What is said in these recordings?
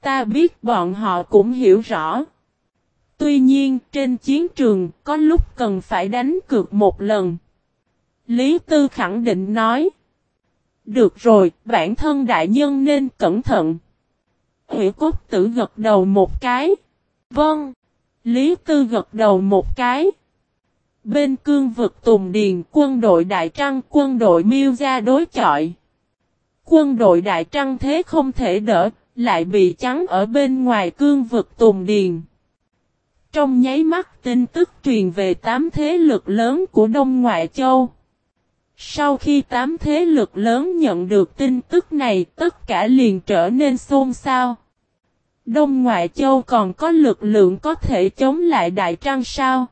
Ta biết bọn họ cũng hiểu rõ. Tuy nhiên, trên chiến trường, có lúc cần phải đánh cược một lần. Lý Tư khẳng định nói. Được rồi, bản thân đại nhân nên cẩn thận. Hủy cốt tử gật đầu một cái. Vâng. Lý Tư gật đầu một cái. Bên cương vực Tùng Điền quân đội Đại Trăng quân đội miêu ra đối chọi. Quân đội Đại Trăng thế không thể đỡ, lại bị trắng ở bên ngoài cương vực Tùng Điền. Trong nháy mắt tin tức truyền về tám thế lực lớn của Đông Ngoại Châu. Sau khi tám thế lực lớn nhận được tin tức này tất cả liền trở nên xôn xao. Đông Ngoại Châu còn có lực lượng có thể chống lại Đại Trăng sao?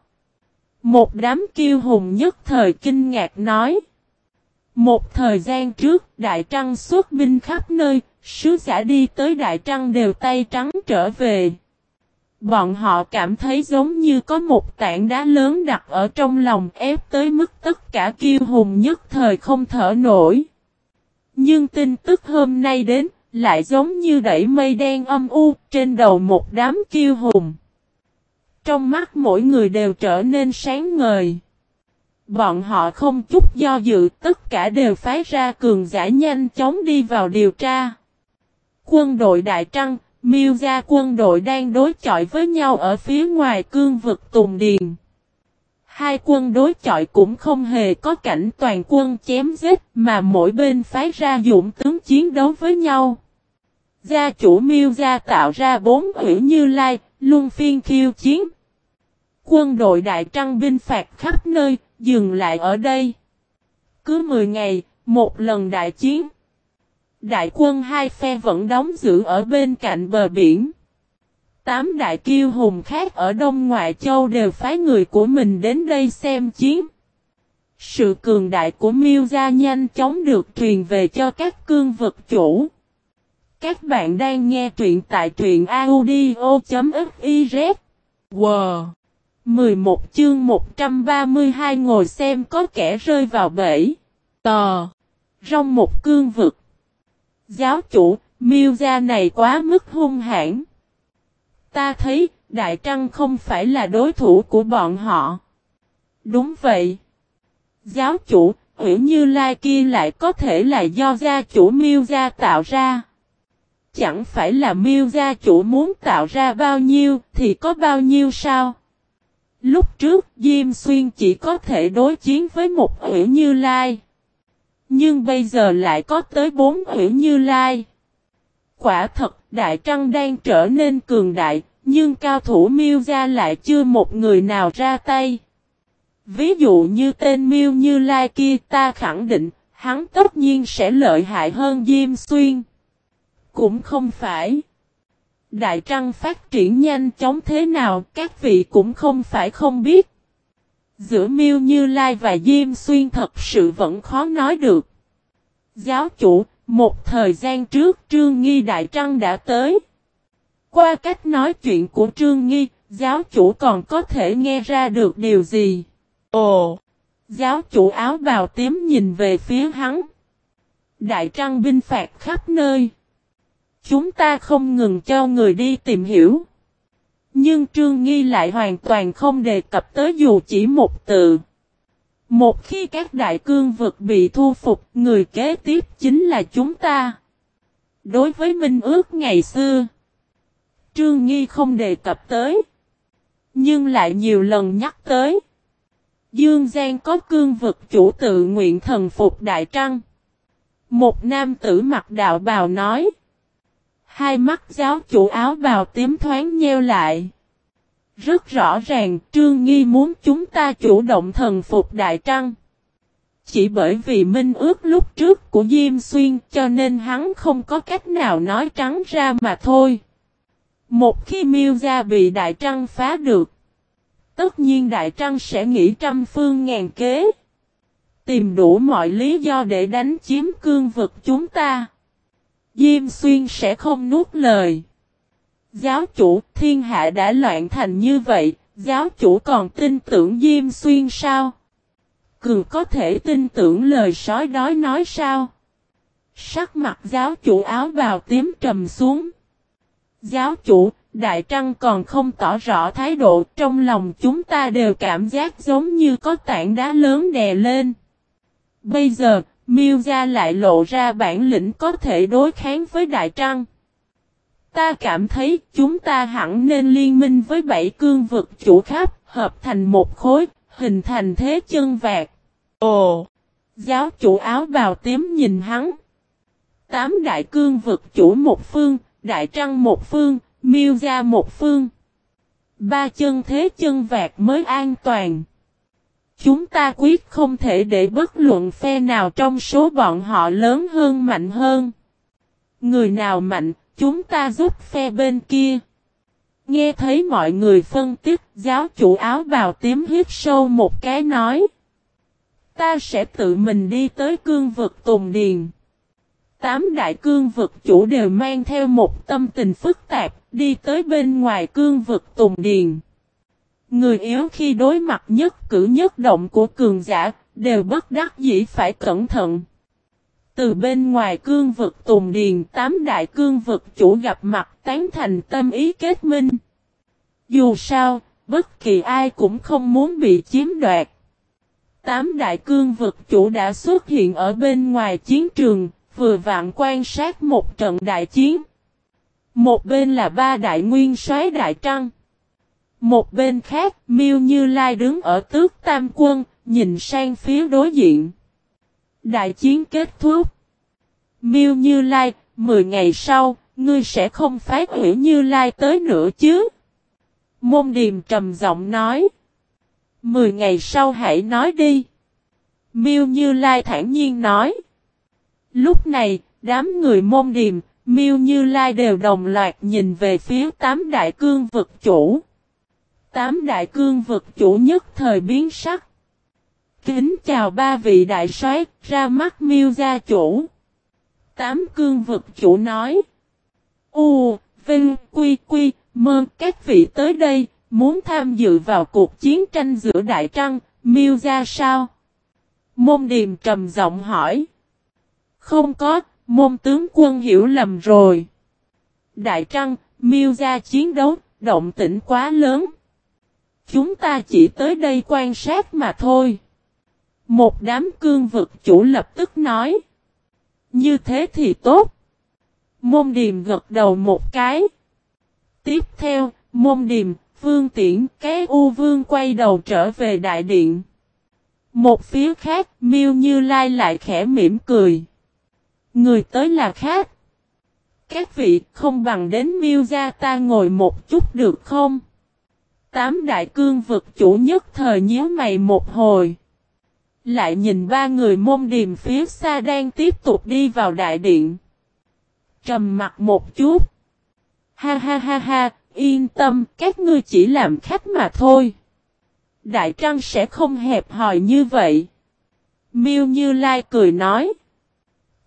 Một đám kiêu hùng nhất thời kinh ngạc nói. Một thời gian trước Đại Trăng xuất binh khắp nơi, sứ giả đi tới Đại Trăng đều tay trắng trở về. Bọn họ cảm thấy giống như có một tảng đá lớn đặt ở trong lòng ép tới mức tất cả kiêu hùng nhất thời không thở nổi. Nhưng tin tức hôm nay đến, lại giống như đẩy mây đen âm u trên đầu một đám kiêu hùng. Trong mắt mỗi người đều trở nên sáng ngời. Bọn họ không chút do dự tất cả đều phái ra cường giả nhanh chóng đi vào điều tra. Quân đội Đại Trăng, Miêu gia quân đội đang đối chọi với nhau ở phía ngoài cương vực Tùng Điền. Hai quân đối chọi cũng không hề có cảnh toàn quân chém giết mà mỗi bên phái ra dũng tướng chiến đấu với nhau. Gia chủ miêu gia tạo ra bốn ủy như lai, luân phiên khiêu chiến. Quân đội đại trăng binh phạt khắp nơi, dừng lại ở đây. Cứ 10 ngày, một lần đại chiến. Đại quân hai phe vẫn đóng giữ ở bên cạnh bờ biển. Tám đại kiêu hùng khác ở Đông Ngoại Châu đều phái người của mình đến đây xem chiến. Sự cường đại của Miêu Gia nhanh chóng được truyền về cho các cương vực chủ. Các bạn đang nghe truyện tại truyện audio.fiz. Wow! 11 chương 132 ngồi xem có kẻ rơi vào bẫy. Tò! Rong một cương vực. Giáo chủ, miêu gia này quá mức hung hãn. Ta thấy, Đại Trăng không phải là đối thủ của bọn họ. Đúng vậy. Giáo chủ, Uyển Như Lai kia lại có thể là do gia chủ miêu gia tạo ra. Chẳng phải là miêu gia chủ muốn tạo ra bao nhiêu thì có bao nhiêu sao? Lúc trước Diêm Xuyên chỉ có thể đối chiến với một Uyển Như Lai. Nhưng bây giờ lại có tới bốn hủy Như Lai. Quả thật Đại Trăng đang trở nên cường đại, nhưng cao thủ miêu gia lại chưa một người nào ra tay. Ví dụ như tên miêu Như Lai kia ta khẳng định, hắn tất nhiên sẽ lợi hại hơn Diêm Xuyên. Cũng không phải. Đại Trăng phát triển nhanh chóng thế nào các vị cũng không phải không biết. Giữa Miêu Như Lai và Diêm Xuyên thật sự vẫn khó nói được. Giáo chủ, một thời gian trước Trương Nghi Đại Trăng đã tới. Qua cách nói chuyện của Trương Nghi, giáo chủ còn có thể nghe ra được điều gì? Ồ! Giáo chủ áo bào tím nhìn về phía hắn. Đại Trăng binh phạt khắp nơi. Chúng ta không ngừng cho người đi tìm hiểu. Nhưng Trương Nghi lại hoàn toàn không đề cập tới dù chỉ một từ. Một khi các đại cương vực bị thu phục, người kế tiếp chính là chúng ta. Đối với Minh ước ngày xưa, Trương Nghi không đề cập tới, nhưng lại nhiều lần nhắc tới. Dương Giang có cương vực chủ tự nguyện thần phục Đại Trăng. Một nam tử mặc đạo bào nói. Hai mắt giáo chủ áo bào tím thoáng nheo lại. Rất rõ ràng Trương Nghi muốn chúng ta chủ động thần phục Đại Trăng. Chỉ bởi vì minh ước lúc trước của Diêm Xuyên cho nên hắn không có cách nào nói trắng ra mà thôi. Một khi miêu gia bị Đại Trăng phá được, tất nhiên Đại Trăng sẽ nghĩ trăm phương ngàn kế. Tìm đủ mọi lý do để đánh chiếm cương vực chúng ta. Diêm Xuyên sẽ không nuốt lời. Giáo chủ thiên hạ đã loạn thành như vậy, giáo chủ còn tin tưởng Diêm Xuyên sao? Cường có thể tin tưởng lời sói đói nói sao? Sắc mặt giáo chủ áo bào tím trầm xuống. Giáo chủ, Đại Trăng còn không tỏ rõ thái độ, trong lòng chúng ta đều cảm giác giống như có tảng đá lớn đè lên. Bây giờ, Miêu Gia lại lộ ra bản lĩnh có thể đối kháng với Đại Trăng. Ta cảm thấy chúng ta hẳn nên liên minh với bảy cương vực chủ khắp, hợp thành một khối, hình thành thế chân vạc. Ồ! Giáo chủ áo bào tím nhìn hắn. Tám đại cương vực chủ một phương, đại trăng một phương, miêu gia một phương. Ba chân thế chân vạc mới an toàn. Chúng ta quyết không thể để bất luận phe nào trong số bọn họ lớn hơn mạnh hơn. Người nào mạnh, chúng ta giúp phe bên kia. Nghe thấy mọi người phân tích, giáo chủ áo bào tím hít sâu một cái nói. Ta sẽ tự mình đi tới cương vực Tùng Điền. Tám đại cương vực chủ đều mang theo một tâm tình phức tạp, đi tới bên ngoài cương vực Tùng Điền. Người yếu khi đối mặt nhất cử nhất động của cường giả, đều bất đắc dĩ phải cẩn thận. Từ bên ngoài cương vực Tùng Điền, tám đại cương vực chủ gặp mặt tán thành tâm ý kết minh. Dù sao, bất kỳ ai cũng không muốn bị chiếm đoạt. Tám đại cương vực chủ đã xuất hiện ở bên ngoài chiến trường, vừa vạn quan sát một trận đại chiến. Một bên là ba đại nguyên soái đại trăng. Một bên khác, Miêu Như Lai đứng ở tước tam quân, nhìn sang phía đối diện. Đại chiến kết thúc. Miêu Như Lai, 10 ngày sau, ngươi sẽ không phái ủy Như Lai tới nữa chứ? Môn Điềm trầm giọng nói. 10 ngày sau hãy nói đi. Miêu Như Lai thản nhiên nói. Lúc này, đám người môn điềm, Miêu Như Lai đều đồng loạt nhìn về phía tám đại cương vực chủ. Tám đại cương vực chủ nhất thời biến sắc. Kính chào ba vị đại soái, ra mắt Miêu gia chủ. Tám cương vực chủ nói. U, Vinh, Quy, Quy, Mơ, các vị tới đây, muốn tham dự vào cuộc chiến tranh giữa Đại Trăng, Miêu gia sao? Môn Điềm trầm giọng hỏi. Không có, môn tướng quân hiểu lầm rồi. Đại Trăng, miêu gia chiến đấu, động tĩnh quá lớn. Chúng ta chỉ tới đây quan sát mà thôi. Một đám cương vực chủ lập tức nói. Như thế thì tốt. Môn điềm gật đầu một cái. Tiếp theo, môn điềm, vương tiễn, cái u vương quay đầu trở về đại điện. Một phía khác, miêu như lai lại khẽ mỉm cười. Người tới là khác. Các vị không bằng đến miêu gia ta ngồi một chút được không? Tám đại cương vực chủ nhất thời nhớ mày một hồi. Lại nhìn ba người môn điềm phía xa đang tiếp tục đi vào đại điện. Trầm mặt một chút. Ha ha ha ha, yên tâm, các ngươi chỉ làm khách mà thôi. Đại Trăng sẽ không hẹp hòi như vậy. Miêu Như Lai cười nói.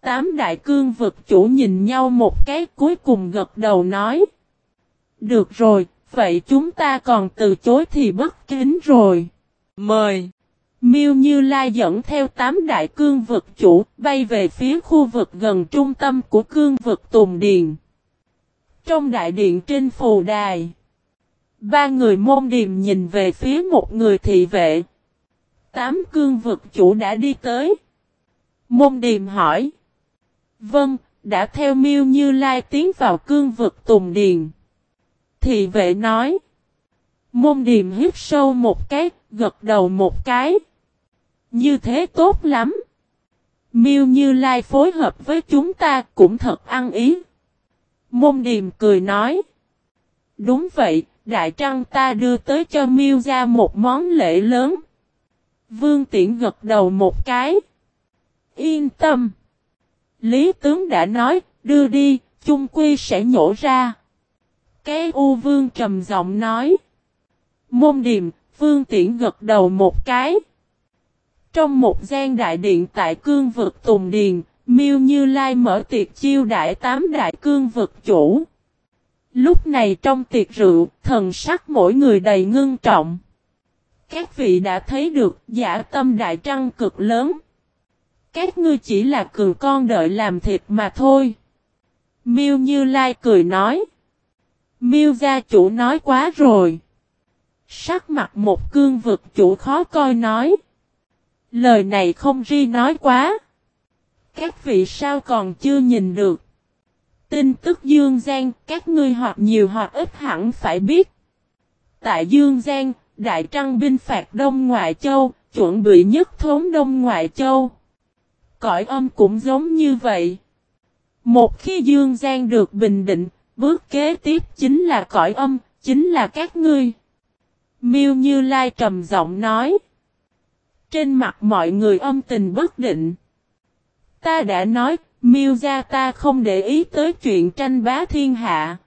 Tám đại cương vực chủ nhìn nhau một cái cuối cùng gật đầu nói. Được rồi, vậy chúng ta còn từ chối thì bất kính rồi. Mời! Miêu Như Lai dẫn theo tám đại cương vực chủ bay về phía khu vực gần trung tâm của cương vực Tùng Điền. Trong đại điện trên phù đài, ba người môn điềm nhìn về phía một người thị vệ. Tám cương vực chủ đã đi tới. Môn điềm hỏi. Vâng, đã theo miêu như lai tiến vào cương vực Tùng Điền. Thị vệ nói. Môn điềm hít sâu một cái, gật đầu một cái. Như thế tốt lắm. Miêu như lai phối hợp với chúng ta cũng thật ăn ý. Môn điềm cười nói. Đúng vậy, đại trăng ta đưa tới cho miêu ra một món lễ lớn. Vương tiễn gật đầu một cái. Yên tâm. Lý tướng đã nói, đưa đi, chung quy sẽ nhổ ra. Cái U Vương trầm giọng nói. Môn điềm, Vương Tiễn gật đầu một cái. Trong một gian đại điện tại cương vực Tùng Điền, Miêu Như Lai mở tiệc chiêu đại tám đại cương vực chủ. Lúc này trong tiệc rượu, thần sắc mỗi người đầy ngưng trọng. Các vị đã thấy được giả tâm đại trăng cực lớn. Các ngươi chỉ là cường con đợi làm thịt mà thôi. Miêu Như Lai cười nói. Miêu gia chủ nói quá rồi. Sắc mặt một cương vực chủ khó coi nói. Lời này không ri nói quá. Các vị sao còn chưa nhìn được. Tin tức Dương Giang các ngươi hoặc nhiều hoặc ít hẳn phải biết. Tại Dương Giang, Đại Trăng binh phạt Đông Ngoại Châu, chuẩn bị nhất thốn Đông Ngoại Châu. Cõi âm cũng giống như vậy. Một khi Dương Giang được bình định, bước kế tiếp chính là cõi âm, chính là các ngươi. Miêu Như Lai trầm giọng nói. Trên mặt mọi người âm tình bất định. Ta đã nói, Miêu gia ta không để ý tới chuyện tranh bá thiên hạ.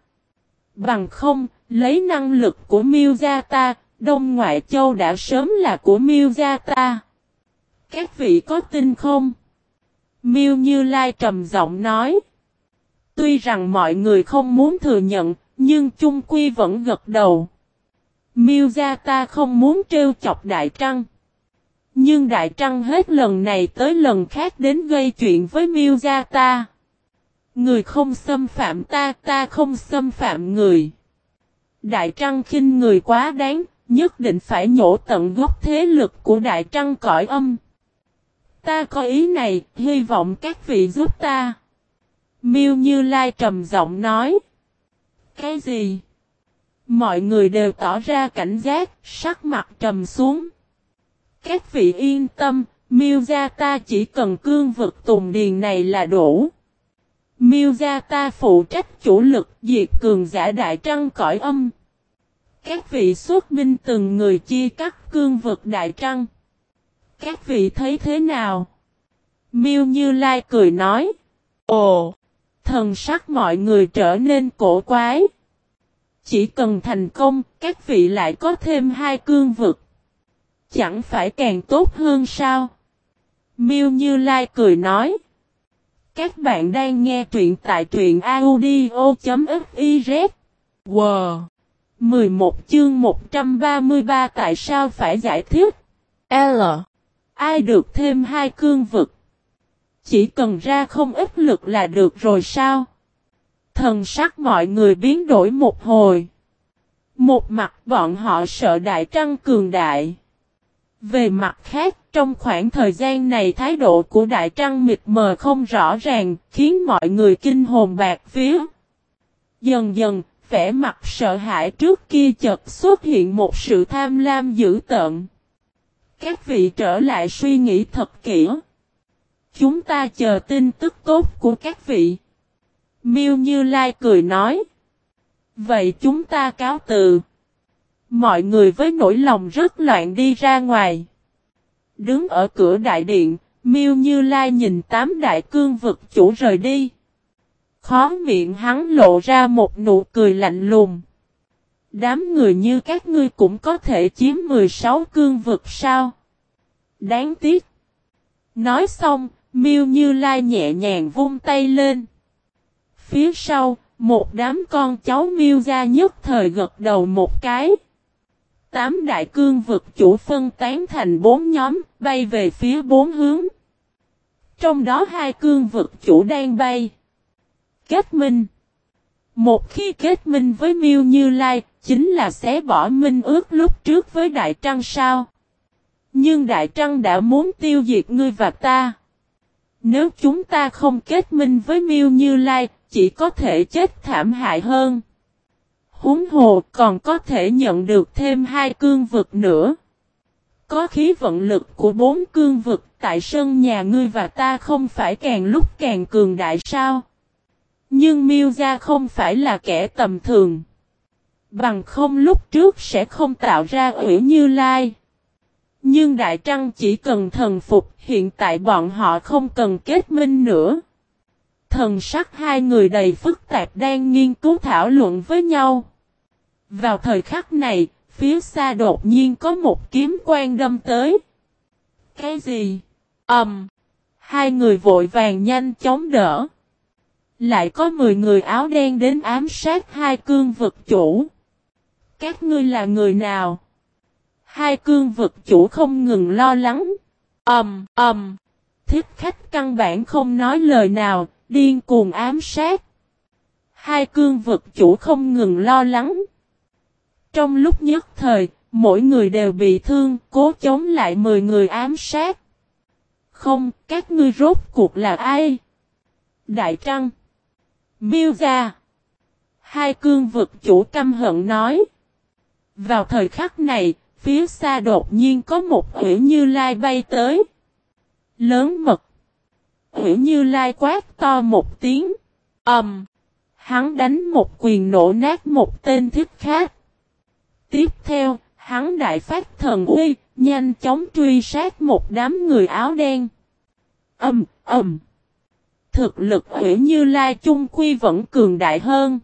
Bằng không, lấy năng lực của Miêu gia ta, Đông Ngoại Châu đã sớm là của Miêu gia ta. Các vị có tin không? Miêu Như Lai trầm giọng nói. Tuy rằng mọi người không muốn thừa nhận, nhưng chung quy vẫn gật đầu. Miêu gia ta không muốn trêu chọc Đại Trăng. Nhưng Đại Trăng hết lần này tới lần khác đến gây chuyện với Miêu gia ta. Người không xâm phạm ta, ta không xâm phạm người. Đại Trăng khinh người quá đáng, nhất định phải nhổ tận gốc thế lực của Đại Trăng cõi âm. Ta có ý này, hy vọng các vị giúp ta. Miêu Như Lai trầm giọng nói. Cái gì? Mọi người đều tỏ ra cảnh giác, sắc mặt trầm xuống. Các vị yên tâm, miêu gia ta chỉ cần cương vực tùng điền này là đủ. Miêu gia ta phụ trách chủ lực diệt cường giả đại trăng cõi âm. Các vị xuất binh từng người chia cắt cương vực đại trăng. Các vị thấy thế nào? Miêu Như Lai cười nói. Ồ! Thần sắc mọi người trở nên cổ quái. Chỉ cần thành công, các vị lại có thêm hai cương vực. Chẳng phải càng tốt hơn sao? Miêu Như Lai cười nói. Các bạn đang nghe truyện tại truyện audio.fiz. Wow! 11 chương 133 tại sao phải giải thích? L. Ai được thêm hai cương vực? Chỉ cần ra không ít lực là được rồi sao? Thần sắc mọi người biến đổi một hồi. Một mặt bọn họ sợ đại trăng cường đại. Về mặt khác, trong khoảng thời gian này thái độ của đại trăng mịt mờ không rõ ràng, khiến mọi người kinh hồn bạc phía. Dần dần, vẻ mặt sợ hãi trước kia chợt xuất hiện một sự tham lam dữ tợn. Các vị trở lại suy nghĩ thật kỹ. Chúng ta chờ tin tức tốt của các vị. Miêu Như Lai cười nói. Vậy chúng ta cáo từ. Mọi người với nỗi lòng rất loạn đi ra ngoài. Đứng ở cửa đại điện, Miêu Như Lai nhìn tám đại cương vực chủ rời đi. Khó miệng hắn lộ ra một nụ cười lạnh lùng. Đám người như các ngươi cũng có thể chiếm 16 cương vực sao? Đáng tiếc. Nói xong, Miêu Như Lai nhẹ nhàng vung tay lên. Phía sau, một đám con cháu Miêu gia nhất thời gật đầu một cái. Tám đại cương vực chủ phân tán thành bốn nhóm, bay về phía bốn hướng. Trong đó hai cương vực chủ đang bay. Kết minh Một khi kết minh với Miêu Như Lai, chính là xé bỏ minh ước lúc trước với Đại Trăng sao. Nhưng Đại Trăng đã muốn tiêu diệt ngươi và ta. Nếu chúng ta không kết minh với Miêu Như Lai, chỉ có thể chết thảm hại hơn. Húng hồ còn có thể nhận được thêm hai cương vực nữa. Có khí vận lực của bốn cương vực tại sân nhà ngươi và ta không phải càng lúc càng cường đại sao? Nhưng Miêu Gia không phải là kẻ tầm thường. Bằng không lúc trước sẽ không tạo ra ủy như lai. Nhưng Đại Trăng chỉ cần thần phục, hiện tại bọn họ không cần kết minh nữa. Thần sắc hai người đầy phức tạp đang nghiên cứu thảo luận với nhau. Vào thời khắc này, phía xa đột nhiên có một kiếm quan đâm tới. Cái gì? Ẩm! Um, hai người vội vàng nhanh chóng đỡ. Lại có 10 người áo đen đến ám sát hai cương vực chủ. Các ngươi là người nào? Hai cương vực chủ không ngừng lo lắng. Ầm, um, ầm. Um. Thiết khách căn bản không nói lời nào, điên cuồng ám sát. Hai cương vực chủ không ngừng lo lắng. Trong lúc nhất thời, mỗi người đều bị thương, cố chống lại 10 người ám sát. Không, các ngươi rốt cuộc là ai? Đại Trăng. Miêu Gia. Hai cương vực chủ căm hận nói. Vào thời khắc này, phía xa đột nhiên có một hủy như lai bay tới. Lớn mật. Hủy như lai quát to một tiếng. ầm. Um, hắn đánh một quyền nổ nát một tên thiết khác. Tiếp theo, hắn đại phát thần uy, nhanh chóng truy sát một đám người áo đen. Ầm, ầm. Thực lực hủy như lai chung quy vẫn cường đại hơn.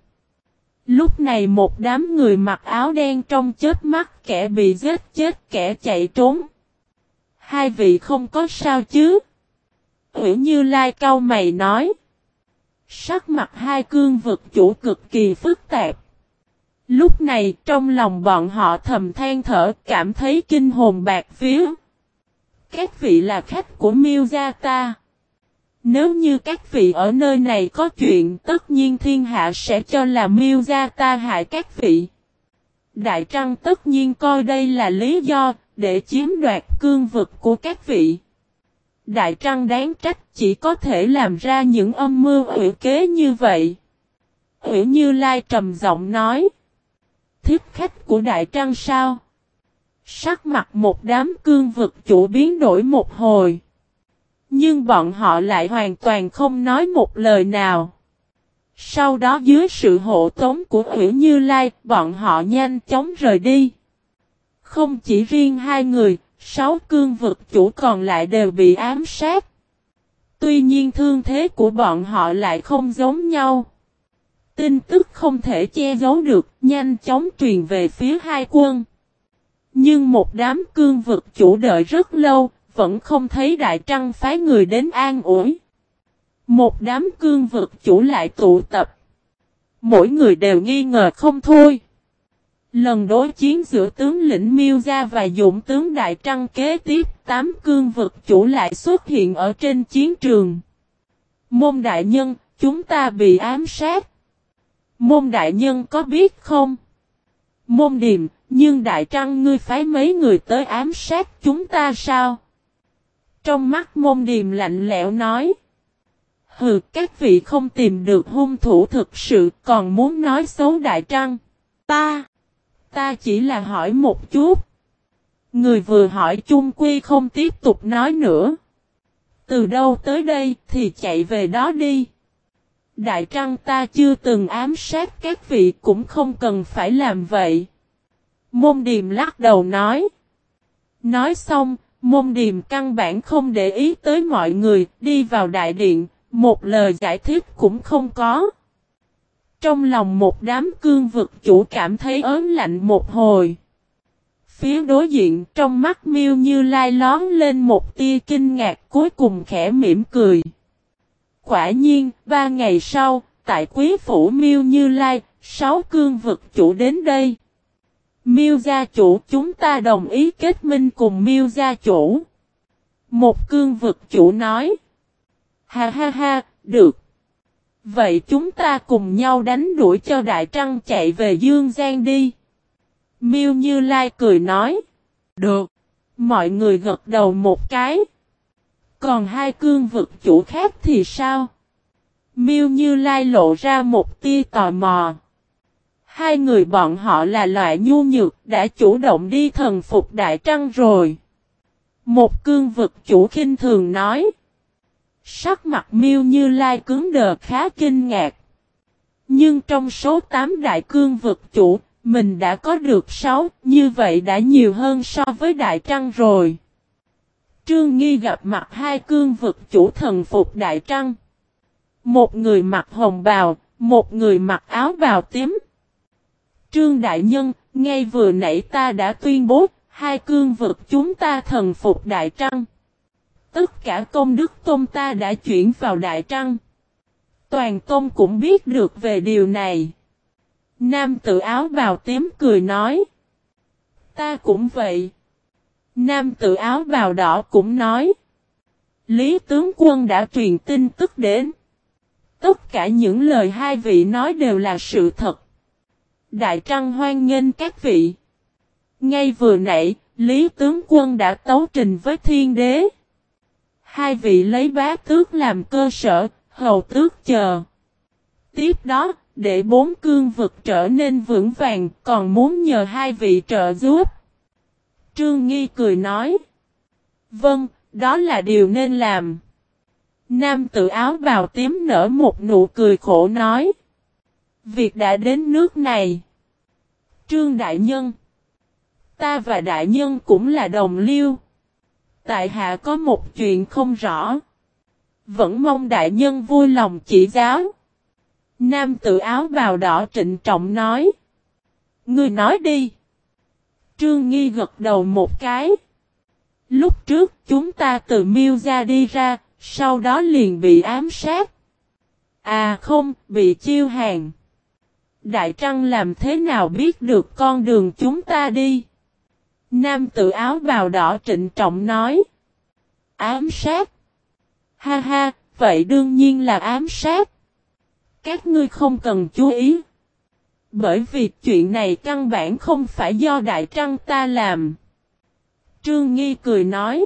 Lúc này một đám người mặc áo đen trong chết mắt kẻ bị giết chết, kẻ chạy trốn. Hai vị không có sao chứ? Hủy Như Lai cao mày nói. Sắc mặt hai cương vực chủ cực kỳ phức tạp. Lúc này trong lòng bọn họ thầm than thở, cảm thấy kinh hồn bạc phía. Các vị là khách của Miêu Gia ta. Nếu như các vị ở nơi này có chuyện, tất nhiên thiên hạ sẽ cho là miêu gia ta hại các vị. Đại Trăng tất nhiên coi đây là lý do để chiếm đoạt cương vực của các vị. Đại Trăng đáng trách chỉ có thể làm ra những âm mưu ủy kế như vậy. Ủy Như Lai trầm giọng nói. Thiếp khách của Đại Trăng sao? Sắc mặt một đám cương vực chủ biến đổi một hồi. Nhưng bọn họ lại hoàn toàn không nói một lời nào. Sau đó dưới sự hộ tống của Hữu Như Lai, bọn họ nhanh chóng rời đi. Không chỉ riêng hai người, sáu cương vực chủ còn lại đều bị ám sát. Tuy nhiên thương thế của bọn họ lại không giống nhau. Tin tức không thể che giấu được, nhanh chóng truyền về phía hai quân. Nhưng một đám cương vực chủ đợi rất lâu, vẫn không thấy Đại Trăng phái người đến an ủi. Một đám cương vực chủ lại tụ tập. Mỗi người đều nghi ngờ không thôi. Lần đối chiến giữa tướng lĩnh Miêu Gia và Dũng tướng Đại Trăng kế tiếp, tám cương vực chủ lại xuất hiện ở trên chiến trường. Môn đại nhân, chúng ta bị ám sát. Môn đại nhân có biết không? Môn điềm, nhưng Đại Trăng ngươi phái mấy người tới ám sát chúng ta sao? Trong mắt môn điềm lạnh lẽo nói. Hừ, các vị không tìm được hung thủ thực sự còn muốn nói xấu đại trăng. Ta, ta chỉ là hỏi một chút. Người vừa hỏi chung quy không tiếp tục nói nữa. Từ đâu tới đây thì chạy về đó đi. Đại trăng ta chưa từng ám sát các vị cũng không cần phải làm vậy. Môn điềm lắc đầu nói. Nói xong, Môn điềm căn bản không để ý tới mọi người, đi vào đại điện, một lời giải thích cũng không có. Trong lòng một đám cương vực chủ cảm thấy ớn lạnh một hồi. Phía đối diện trong mắt miêu như lai lón lên một tia kinh ngạc cuối cùng khẽ mỉm cười. Quả nhiên, ba ngày sau, tại quý phủ miêu như lai, sáu cương vực chủ đến đây. Miêu gia chủ chúng ta đồng ý kết minh cùng miêu gia chủ. Một cương vực chủ nói. Ha ha ha, được. Vậy chúng ta cùng nhau đánh đuổi cho Đại Trăng chạy về Dương Giang đi. Miêu Như Lai cười nói. Được. Mọi người gật đầu một cái. Còn hai cương vực chủ khác thì sao? Miêu Như Lai lộ ra một tia tò mò. Hai người bọn họ là loại nhu nhược đã chủ động đi thần phục Đại Trăng rồi. Một cương vực chủ khinh thường nói. Sắc mặt miêu như lai cứng đờ khá kinh ngạc. Nhưng trong số 8 đại cương vực chủ, mình đã có được 6, như vậy đã nhiều hơn so với đại trăng rồi. Trương Nghi gặp mặt hai cương vực chủ thần phục đại trăng. Một người mặc hồng bào, một người mặc áo bào tím. Trương Đại Nhân, ngay vừa nãy ta đã tuyên bố, hai cương vực chúng ta thần phục Đại Trăng. Tất cả công đức tôn ta đã chuyển vào Đại Trăng. Toàn tôn cũng biết được về điều này. Nam tự áo bào tím cười nói. Ta cũng vậy. Nam tự áo bào đỏ cũng nói. Lý tướng quân đã truyền tin tức đến. Tất cả những lời hai vị nói đều là sự thật. Đại Trăng hoan nghênh các vị. Ngay vừa nãy, Lý tướng quân đã tấu trình với thiên đế. Hai vị lấy bá tước làm cơ sở, hầu tước chờ. Tiếp đó, để bốn cương vực trở nên vững vàng, còn muốn nhờ hai vị trợ giúp. Trương Nghi cười nói. Vâng, đó là điều nên làm. Nam tự áo bào tím nở một nụ cười khổ nói. Việc đã đến nước này. Trương Đại Nhân. Ta và Đại Nhân cũng là đồng liêu. Tại hạ có một chuyện không rõ. Vẫn mong Đại Nhân vui lòng chỉ giáo. Nam tự áo bào đỏ trịnh trọng nói. Ngươi nói đi. Trương Nghi gật đầu một cái. Lúc trước chúng ta từ miêu ra đi ra, sau đó liền bị ám sát. À không, bị chiêu hàng. Đại Trăng làm thế nào biết được con đường chúng ta đi? Nam tự áo bào đỏ trịnh trọng nói. Ám sát. Ha ha, vậy đương nhiên là ám sát. Các ngươi không cần chú ý. Bởi vì chuyện này căn bản không phải do Đại Trăng ta làm. Trương Nghi cười nói.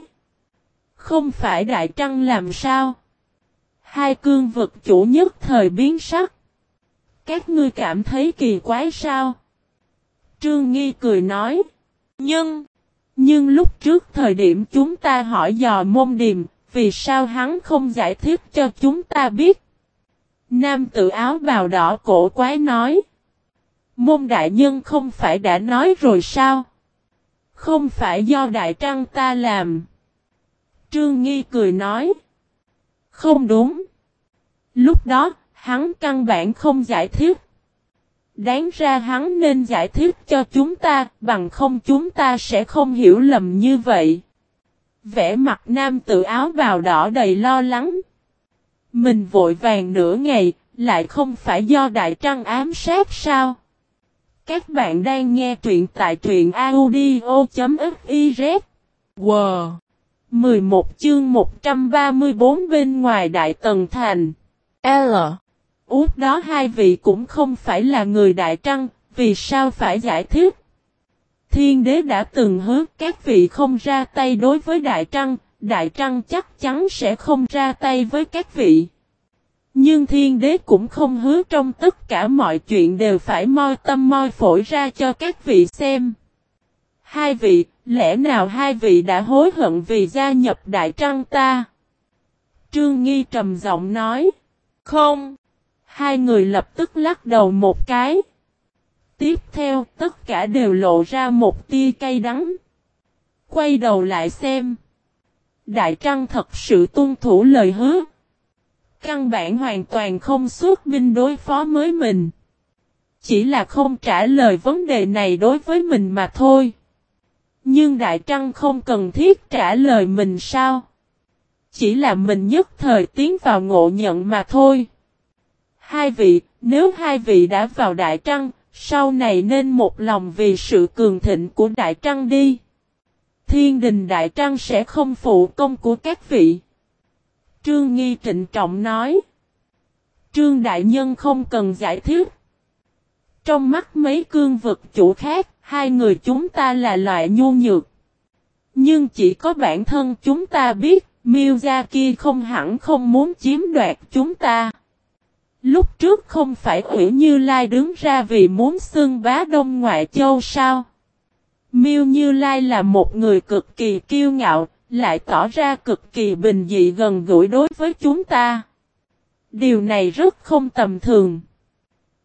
Không phải Đại Trăng làm sao? Hai cương vực chủ nhất thời biến sắc. Các ngươi cảm thấy kỳ quái sao? Trương Nghi cười nói. Nhưng, nhưng lúc trước thời điểm chúng ta hỏi dò môn điềm, vì sao hắn không giải thích cho chúng ta biết? Nam tự áo bào đỏ cổ quái nói. Môn đại nhân không phải đã nói rồi sao? Không phải do đại trăng ta làm. Trương Nghi cười nói. Không đúng. Lúc đó, hắn căn bản không giải thích. Đáng ra hắn nên giải thích cho chúng ta, bằng không chúng ta sẽ không hiểu lầm như vậy. Vẽ mặt nam tự áo bào đỏ đầy lo lắng. Mình vội vàng nửa ngày, lại không phải do đại trăng ám sát sao? Các bạn đang nghe truyện tại truyện audio.fiz. Wow! 11 chương 134 bên ngoài Đại Tần Thành. L. Út đó hai vị cũng không phải là người Đại Trăng, vì sao phải giải thích? Thiên đế đã từng hứa các vị không ra tay đối với Đại Trăng, Đại Trăng chắc chắn sẽ không ra tay với các vị. Nhưng thiên đế cũng không hứa trong tất cả mọi chuyện đều phải moi tâm moi phổi ra cho các vị xem. Hai vị, lẽ nào hai vị đã hối hận vì gia nhập Đại Trăng ta? Trương Nghi trầm giọng nói. Không. Hai người lập tức lắc đầu một cái. Tiếp theo, tất cả đều lộ ra một tia cay đắng. Quay đầu lại xem. Đại Trăng thật sự tuân thủ lời hứa. Căn bản hoàn toàn không xuất binh đối phó với mình. Chỉ là không trả lời vấn đề này đối với mình mà thôi. Nhưng Đại Trăng không cần thiết trả lời mình sao? Chỉ là mình nhất thời tiến vào ngộ nhận mà thôi. Hai vị, nếu hai vị đã vào Đại Trăng, sau này nên một lòng vì sự cường thịnh của Đại Trăng đi. Thiên đình Đại Trăng sẽ không phụ công của các vị. Trương Nghi trịnh trọng nói. Trương Đại Nhân không cần giải thích. Trong mắt mấy cương vực chủ khác, hai người chúng ta là loại nhu nhược. Nhưng chỉ có bản thân chúng ta biết, miêu gia kia không hẳn không muốn chiếm đoạt chúng ta. Lúc trước không phải Quỷ Như Lai đứng ra vì muốn xưng bá đông ngoại châu sao? Miêu Như Lai là một người cực kỳ kiêu ngạo, lại tỏ ra cực kỳ bình dị gần gũi đối với chúng ta. Điều này rất không tầm thường.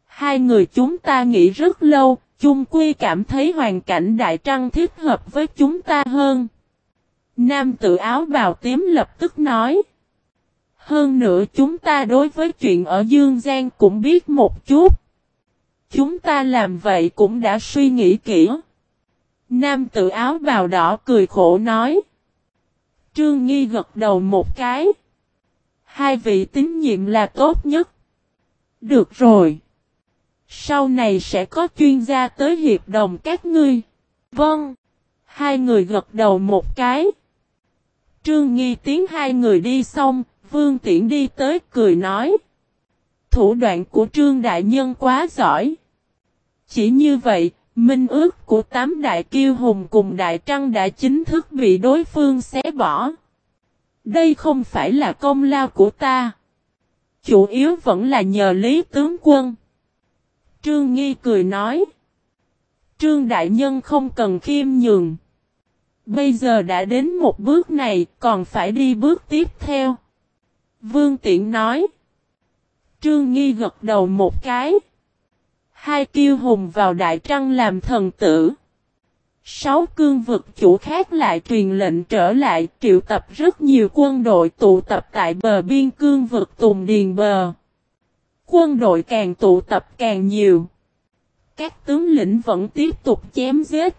Hai người chúng ta nghĩ rất lâu, chung quy cảm thấy hoàn cảnh đại trăng thích hợp với chúng ta hơn. Nam tự áo bào tím lập tức nói. Hơn nữa chúng ta đối với chuyện ở Dương Giang cũng biết một chút. Chúng ta làm vậy cũng đã suy nghĩ kỹ. Nam tự áo bào đỏ cười khổ nói. Trương Nghi gật đầu một cái. Hai vị tín nhiệm là tốt nhất. Được rồi. Sau này sẽ có chuyên gia tới hiệp đồng các ngươi. Vâng. Hai người gật đầu một cái. Trương Nghi tiến hai người đi xong, Vương Tiễn đi tới cười nói. Thủ đoạn của Trương Đại Nhân quá giỏi. Chỉ như vậy, minh ước của tám đại kiêu hùng cùng Đại Trăng đã chính thức bị đối phương xé bỏ. Đây không phải là công lao của ta. Chủ yếu vẫn là nhờ Lý Tướng Quân. Trương Nghi cười nói. Trương Đại Nhân không cần khiêm nhường. Bây giờ đã đến một bước này, còn phải đi bước tiếp theo. Vương Tiễn nói. Trương Nghi gật đầu một cái. Hai kiêu hùng vào Đại Trăng làm thần tử. Sáu cương vực chủ khác lại truyền lệnh trở lại triệu tập rất nhiều quân đội tụ tập tại bờ biên cương vực Tùng Điền Bờ. Quân đội càng tụ tập càng nhiều. Các tướng lĩnh vẫn tiếp tục chém giết.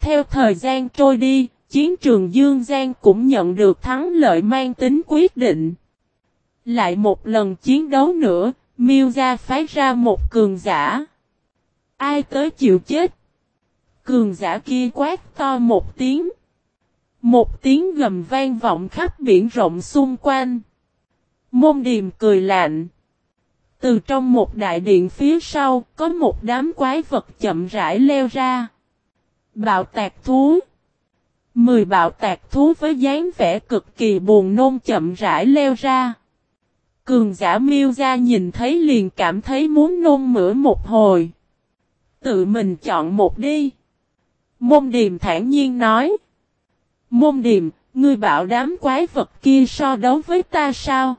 Theo thời gian trôi đi, chiến trường Dương Giang cũng nhận được thắng lợi mang tính quyết định. Lại một lần chiến đấu nữa, Miêu Gia phái ra một cường giả. Ai tới chịu chết? Cường giả kia quát to một tiếng. Một tiếng gầm vang vọng khắp biển rộng xung quanh. Môn điềm cười lạnh. Từ trong một đại điện phía sau, có một đám quái vật chậm rãi leo ra. Bạo tạc thú. Mười bạo tạc thú với dáng vẻ cực kỳ buồn nôn chậm rãi leo ra. Cường giả miêu ra nhìn thấy liền cảm thấy muốn nôn mửa một hồi. Tự mình chọn một đi. Môn điềm thản nhiên nói. Môn điềm, ngươi bảo đám quái vật kia so đấu với ta sao?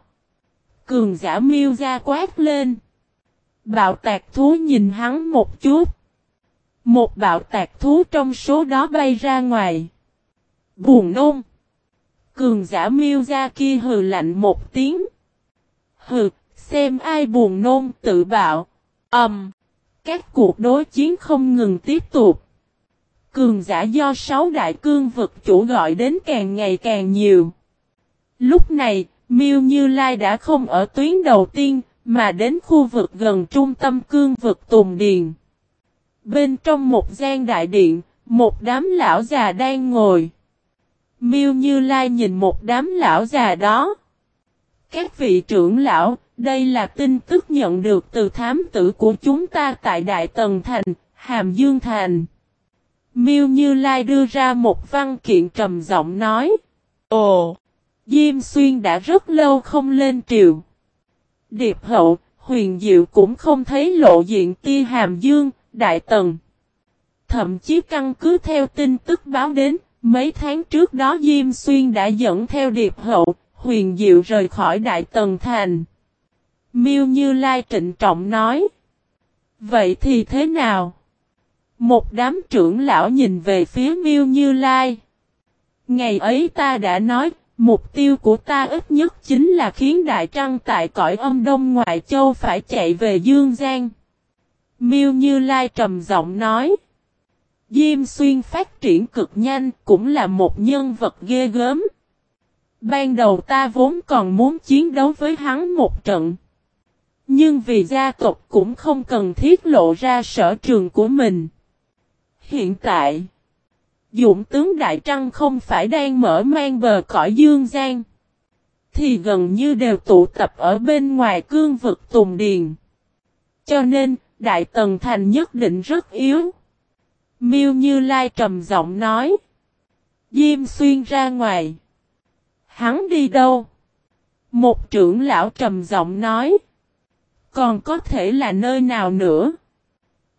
Cường giả miêu ra quát lên. Bạo tạc thú nhìn hắn một chút. Một bạo tạc thú trong số đó bay ra ngoài. Buồn nôn. Cường giả miêu ra kia hừ lạnh một tiếng. Hừ, xem ai buồn nôn tự bạo. Ẩm. Um, các cuộc đối chiến không ngừng tiếp tục. Cường giả do sáu đại cương vực chủ gọi đến càng ngày càng nhiều. Lúc này, Miêu Như Lai đã không ở tuyến đầu tiên, mà đến khu vực gần trung tâm cương vực Tùng Điền. Bên trong một gian đại điện, một đám lão già đang ngồi. Miêu Như Lai nhìn một đám lão già đó. Các vị trưởng lão, đây là tin tức nhận được từ thám tử của chúng ta tại Đại Tần Thành, Hàm Dương Thành. Miêu Như Lai đưa ra một văn kiện trầm giọng nói. Ồ! Diêm Xuyên đã rất lâu không lên triều. Điệp hậu, huyền diệu cũng không thấy lộ diện tia hàm dương, đại tần. Thậm chí căn cứ theo tin tức báo đến, mấy tháng trước đó Diêm Xuyên đã dẫn theo điệp hậu, huyền diệu rời khỏi đại tần thành. Miêu Như Lai trịnh trọng nói. Vậy thì thế nào? Một đám trưởng lão nhìn về phía Miêu Như Lai. Ngày ấy ta đã nói, Mục tiêu của ta ít nhất chính là khiến Đại Trăng tại cõi âm đông ngoại châu phải chạy về Dương Giang. Miêu Như Lai trầm giọng nói. Diêm Xuyên phát triển cực nhanh cũng là một nhân vật ghê gớm. Ban đầu ta vốn còn muốn chiến đấu với hắn một trận. Nhưng vì gia tộc cũng không cần thiết lộ ra sở trường của mình. Hiện tại, Dũng tướng Đại Trăng không phải đang mở mang bờ cõi Dương Giang. Thì gần như đều tụ tập ở bên ngoài cương vực Tùng Điền. Cho nên, Đại Tần Thành nhất định rất yếu. Miêu Như Lai trầm giọng nói. Diêm xuyên ra ngoài. Hắn đi đâu? Một trưởng lão trầm giọng nói. Còn có thể là nơi nào nữa?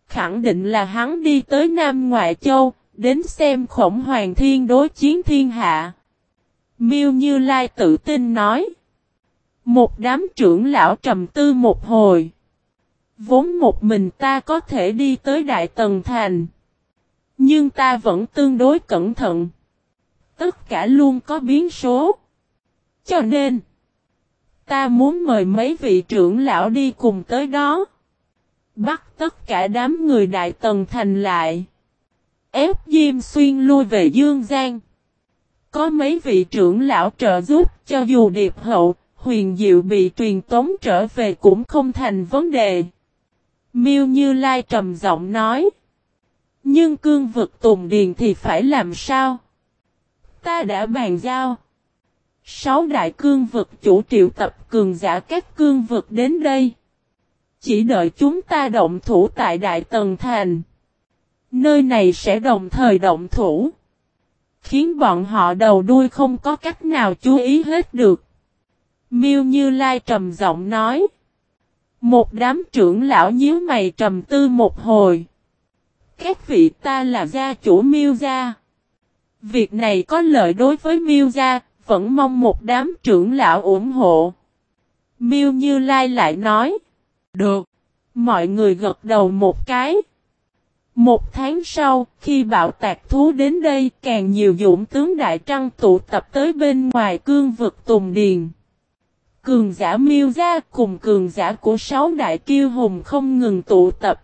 Khẳng định là hắn đi tới Nam Ngoại Châu, Đến xem khổng hoàng thiên đối chiến thiên hạ. Miêu Như Lai tự tin nói. Một đám trưởng lão trầm tư một hồi. Vốn một mình ta có thể đi tới Đại Tần Thành. Nhưng ta vẫn tương đối cẩn thận. Tất cả luôn có biến số. Cho nên, ta muốn mời mấy vị trưởng lão đi cùng tới đó. Bắt tất cả đám người Đại Tần Thành lại ép Diêm Xuyên lui về Dương Giang. Có mấy vị trưởng lão trợ giúp cho dù điệp hậu, huyền diệu bị truyền tống trở về cũng không thành vấn đề. Miêu Như Lai trầm giọng nói. Nhưng cương vực Tùng Điền thì phải làm sao? Ta đã bàn giao. Sáu đại cương vực chủ triệu tập cường giả các cương vực đến đây. Chỉ đợi chúng ta động thủ tại Đại Tần Thành. Nơi này sẽ đồng thời động thủ. Khiến bọn họ đầu đuôi không có cách nào chú ý hết được. Miêu Như Lai trầm giọng nói. Một đám trưởng lão nhíu mày trầm tư một hồi. Các vị ta là gia chủ Miêu gia. Việc này có lợi đối với Miêu gia, vẫn mong một đám trưởng lão ủng hộ. Miêu Như Lai lại nói. Được. Mọi người gật đầu một cái. Một tháng sau, khi bạo tạc thú đến đây, càng nhiều dũng tướng Đại Trăng tụ tập tới bên ngoài cương vực Tùng Điền. Cường giả miêu gia cùng cường giả của sáu đại kiêu hùng không ngừng tụ tập.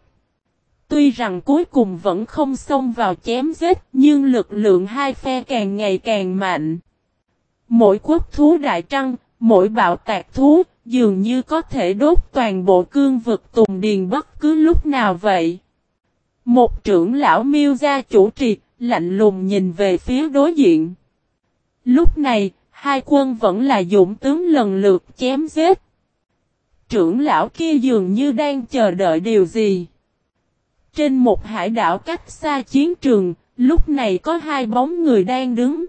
Tuy rằng cuối cùng vẫn không xông vào chém giết, nhưng lực lượng hai phe càng ngày càng mạnh. Mỗi quốc thú đại trăng, mỗi bạo tạc thú, dường như có thể đốt toàn bộ cương vực tùng điền bất cứ lúc nào vậy. Một trưởng lão miêu gia chủ trì, lạnh lùng nhìn về phía đối diện. Lúc này, hai quân vẫn là dũng tướng lần lượt chém giết. Trưởng lão kia dường như đang chờ đợi điều gì. Trên một hải đảo cách xa chiến trường, lúc này có hai bóng người đang đứng.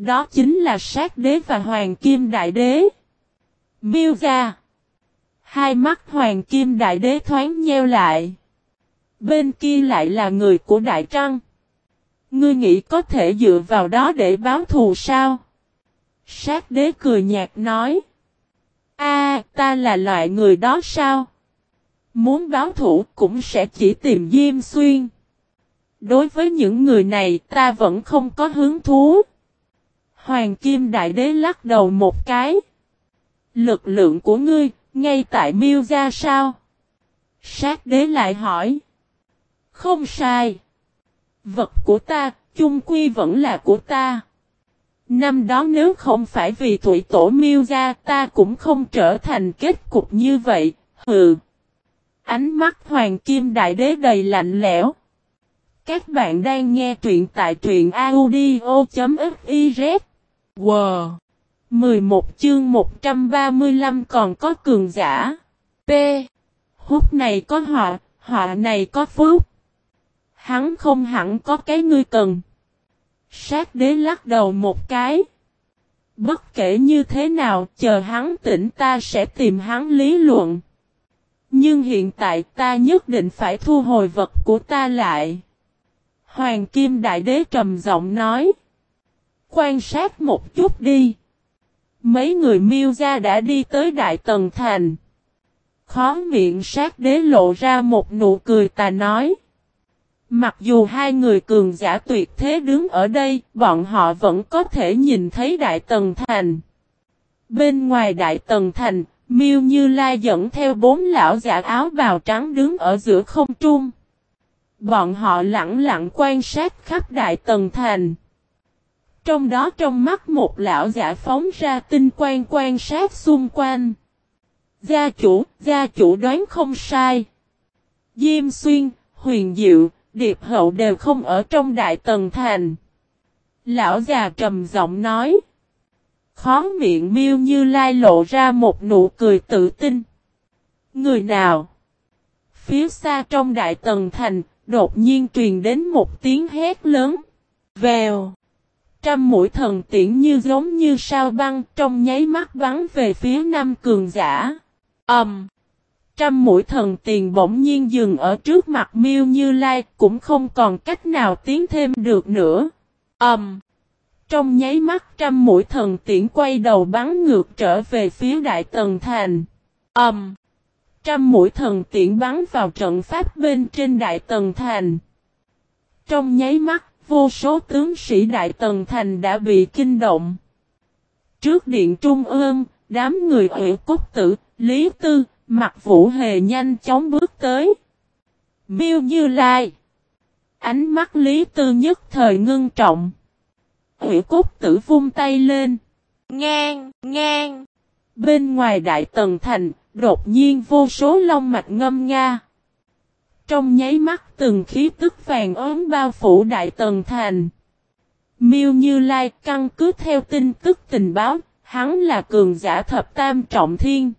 Đó chính là sát đế và hoàng kim đại đế. Miêu ra. Hai mắt hoàng kim đại đế thoáng nheo lại. Bên kia lại là người của đại trăng. Ngươi nghĩ có thể dựa vào đó để báo thù sao? Sát đế cười nhạt nói. A, ta là loại người đó sao? Muốn báo thủ cũng sẽ chỉ tìm Diêm Xuyên. Đối với những người này ta vẫn không có hứng thú. Hoàng Kim Đại Đế lắc đầu một cái. Lực lượng của ngươi, ngay tại miêu ra sao? Sát đế lại hỏi. Không sai. Vật của ta, chung quy vẫn là của ta. Năm đó nếu không phải vì thủy tổ miêu ra ta cũng không trở thành kết cục như vậy, hừ. Ánh mắt hoàng kim đại đế đầy lạnh lẽo. Các bạn đang nghe truyện tại truyện audio.fif Wow! 11 chương 135 còn có cường giả. P. Hút này có họa, họa này có phúc. Hắn không hẳn có cái ngươi cần. Sát đế lắc đầu một cái. Bất kể như thế nào, chờ hắn tỉnh ta sẽ tìm hắn lý luận. Nhưng hiện tại ta nhất định phải thu hồi vật của ta lại. Hoàng Kim Đại Đế trầm giọng nói. Quan sát một chút đi. Mấy người miêu gia đã đi tới Đại Tần Thành. Khó miệng sát đế lộ ra một nụ cười tà nói. Mặc dù hai người cường giả tuyệt thế đứng ở đây, bọn họ vẫn có thể nhìn thấy Đại Tần Thành. Bên ngoài Đại Tần Thành, Miêu Như Lai dẫn theo bốn lão giả áo bào trắng đứng ở giữa không trung. Bọn họ lặng lặng quan sát khắp Đại Tần Thành. Trong đó trong mắt một lão giả phóng ra tinh quan quan sát xung quanh. Gia chủ, gia chủ đoán không sai. Diêm Xuyên, Huyền Diệu, Điệp Hậu đều không ở trong Đại Tần Thành. Lão già trầm giọng nói. Khó miệng miêu như lai lộ ra một nụ cười tự tin. Người nào? Phía xa trong Đại Tần Thành, đột nhiên truyền đến một tiếng hét lớn. Vèo! Trăm mũi thần tiễn như giống như sao băng trong nháy mắt bắn về phía năm cường giả. Ẩm! Um, trăm mũi thần tiền bỗng nhiên dừng ở trước mặt miêu như lai cũng không còn cách nào tiến thêm được nữa. Ẩm! Um, trong nháy mắt trăm mũi thần tiễn quay đầu bắn ngược trở về phía đại tần thành. Ẩm! Um, trăm mũi thần tiễn bắn vào trận pháp bên trên đại tần thành. Trong nháy mắt vô số tướng sĩ Đại Tần Thành đã bị kinh động. Trước điện trung ương, đám người ủy cốt tử, Lý Tư, mặt vũ hề nhanh chóng bước tới. Miêu Như Lai. Ánh mắt Lý Tư nhất thời ngưng trọng. Ủy cốt tử vung tay lên. Ngang, ngang. Bên ngoài Đại Tần Thành, đột nhiên vô số long mạch ngâm nga. Trong nháy mắt từng khí tức vàng ốm bao phủ đại tần thành. Miêu Như Lai căn cứ theo tin tức tình báo, hắn là cường giả thập tam trọng thiên.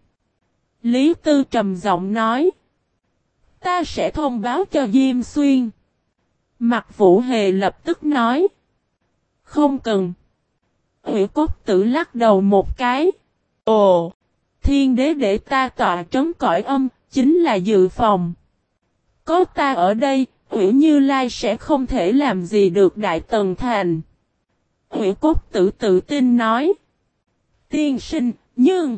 Lý Tư trầm giọng nói. Ta sẽ thông báo cho Diêm Xuyên. Mặt Vũ Hề lập tức nói. Không cần. Hữu cốt tử lắc đầu một cái. Ồ! Thiên đế để ta tọa trấn cõi âm, chính là dự phòng. Có ta ở đây, Hủy Như Lai sẽ không thể làm gì được Đại Tần Thành. Hủy cốt tử tự tin nói. Tiên sinh, nhưng...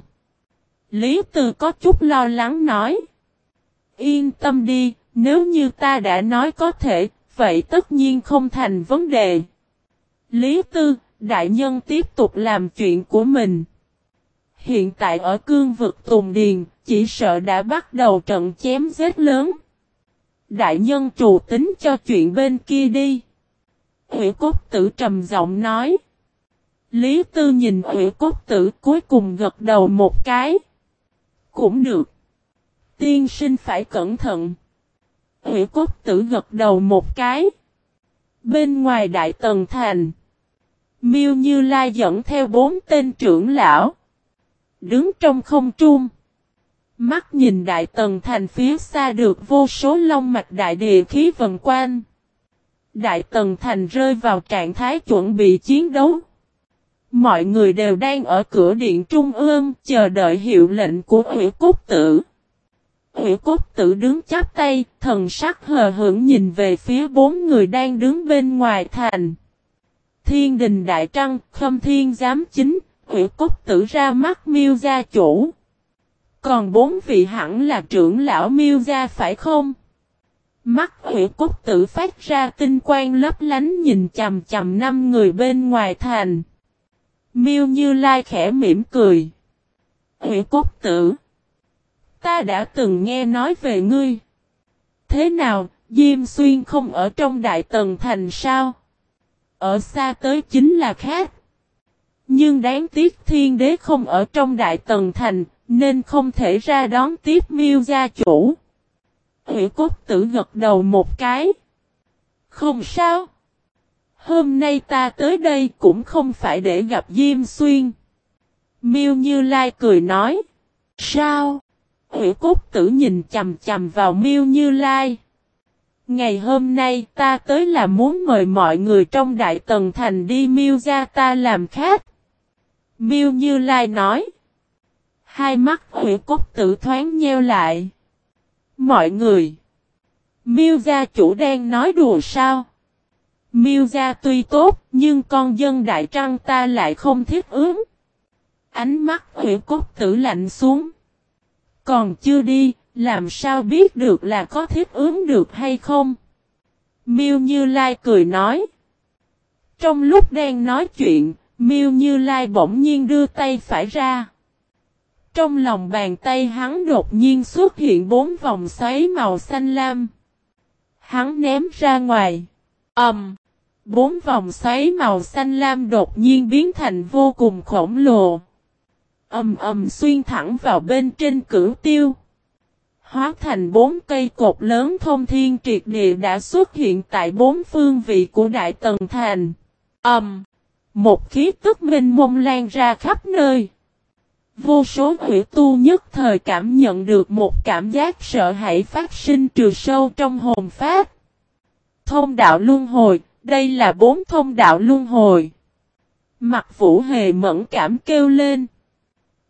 Lý Tư có chút lo lắng nói. Yên tâm đi, nếu như ta đã nói có thể, vậy tất nhiên không thành vấn đề. Lý Tư, đại nhân tiếp tục làm chuyện của mình. Hiện tại ở cương vực Tùng Điền, chỉ sợ đã bắt đầu trận chém giết lớn. Đại nhân trù tính cho chuyện bên kia đi. Hủy cốt tử trầm giọng nói. Lý Tư nhìn hủy cốt tử cuối cùng gật đầu một cái. Cũng được. Tiên sinh phải cẩn thận. Hủy cốt tử gật đầu một cái. Bên ngoài đại tần thành. Miêu Như Lai dẫn theo bốn tên trưởng lão. Đứng trong không trung. Mắt nhìn đại tần thành phía xa được vô số long mạch đại địa khí vần quanh. Đại tần thành rơi vào trạng thái chuẩn bị chiến đấu. Mọi người đều đang ở cửa điện trung ương chờ đợi hiệu lệnh của ủy cốt tử. Ủy cốt tử đứng chắp tay, thần sắc hờ hững nhìn về phía bốn người đang đứng bên ngoài thành. Thiên đình đại trăng, khâm thiên giám chính, ủy cốt tử ra mắt miêu gia chủ. Còn bốn vị hẳn là trưởng lão miêu gia phải không? Mắt hủy cốt tử phát ra tinh quang lấp lánh nhìn chầm chầm năm người bên ngoài thành. Miêu Như Lai khẽ mỉm cười. Hủy cốt tử. Ta đã từng nghe nói về ngươi. Thế nào, Diêm Xuyên không ở trong Đại Tần Thành sao? Ở xa tới chính là khác. Nhưng đáng tiếc thiên đế không ở trong Đại Tần Thành, nên không thể ra đón tiếp miêu gia chủ. Hủy cốt tử gật đầu một cái. Không sao. Hôm nay ta tới đây cũng không phải để gặp Diêm Xuyên. Miêu Như Lai cười nói. Sao? Hủy cốt tử nhìn chầm chầm vào Miêu Như Lai. Ngày hôm nay ta tới là muốn mời mọi người trong Đại Tần Thành đi Miêu ra ta làm khách. Miêu Như Lai nói. Hai mắt hủy cốt tử thoáng nheo lại. Mọi người. Miêu gia chủ đang nói đùa sao? Miêu gia tuy tốt, nhưng con dân đại trăng ta lại không thiết ứng. Ánh mắt hủy cốt tử lạnh xuống. Còn chưa đi, làm sao biết được là có thiết ứng được hay không? Miêu Như Lai cười nói. Trong lúc đang nói chuyện, Miêu Như Lai bỗng nhiên đưa tay phải ra. Trong lòng bàn tay hắn đột nhiên xuất hiện bốn vòng xoáy màu xanh lam. Hắn ném ra ngoài. Ầm. Um, bốn vòng xoáy màu xanh lam đột nhiên biến thành vô cùng khổng lồ. Ầm ầm xuyên thẳng vào bên trên cửu tiêu. Hóa thành bốn cây cột lớn thông thiên triệt địa đã xuất hiện tại bốn phương vị của Đại Tần Thành. Ầm. Um, một khí tức minh mông lan ra khắp nơi. Vô số hủy tu nhất thời cảm nhận được một cảm giác sợ hãi phát sinh trừ sâu trong hồn pháp Thông đạo luân hồi, đây là bốn thông đạo luân hồi. Mặt vũ hề mẫn cảm kêu lên.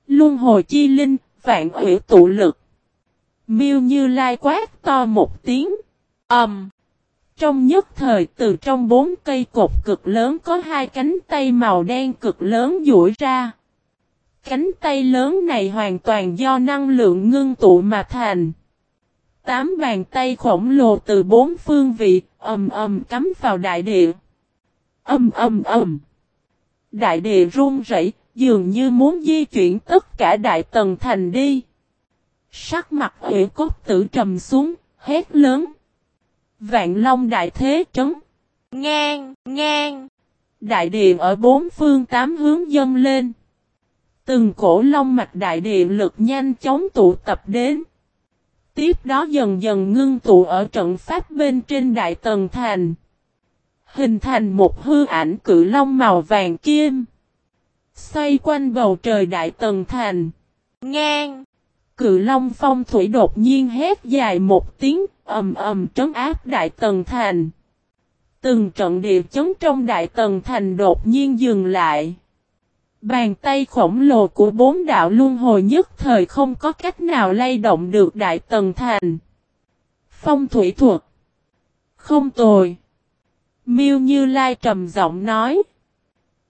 Luân hồi chi linh, vạn hủy tụ lực. Miêu như lai quát to một tiếng. âm Um. Trong nhất thời từ trong bốn cây cột cực lớn có hai cánh tay màu đen cực lớn duỗi ra. Cánh tay lớn này hoàn toàn do năng lượng ngưng tụ mà thành. Tám bàn tay khổng lồ từ bốn phương vị, ầm ầm cắm vào đại địa. Ầm ầm ầm. Đại địa run rẩy, dường như muốn di chuyển tất cả đại tầng thành đi. Sắc mặt hủy cốt tử trầm xuống, hét lớn. Vạn Long đại thế trấn. Ngang, ngang. Đại địa ở bốn phương tám hướng dâng lên. Từng cổ long mạch đại địa lực nhanh chóng tụ tập đến. Tiếp đó dần dần ngưng tụ ở trận pháp bên trên đại tầng thành. Hình thành một hư ảnh cự long màu vàng kim. Xoay quanh bầu trời đại tầng thành. Ngang. Cự long phong thủy đột nhiên hét dài một tiếng, ầm ầm trấn áp đại tầng thành. Từng trận địa chấn trong đại tầng thành đột nhiên dừng lại. Bàn tay khổng lồ của bốn đạo luân hồi nhất thời không có cách nào lay động được đại tầng thành. Phong thủy thuật. Không tồi. Miêu Như Lai trầm giọng nói.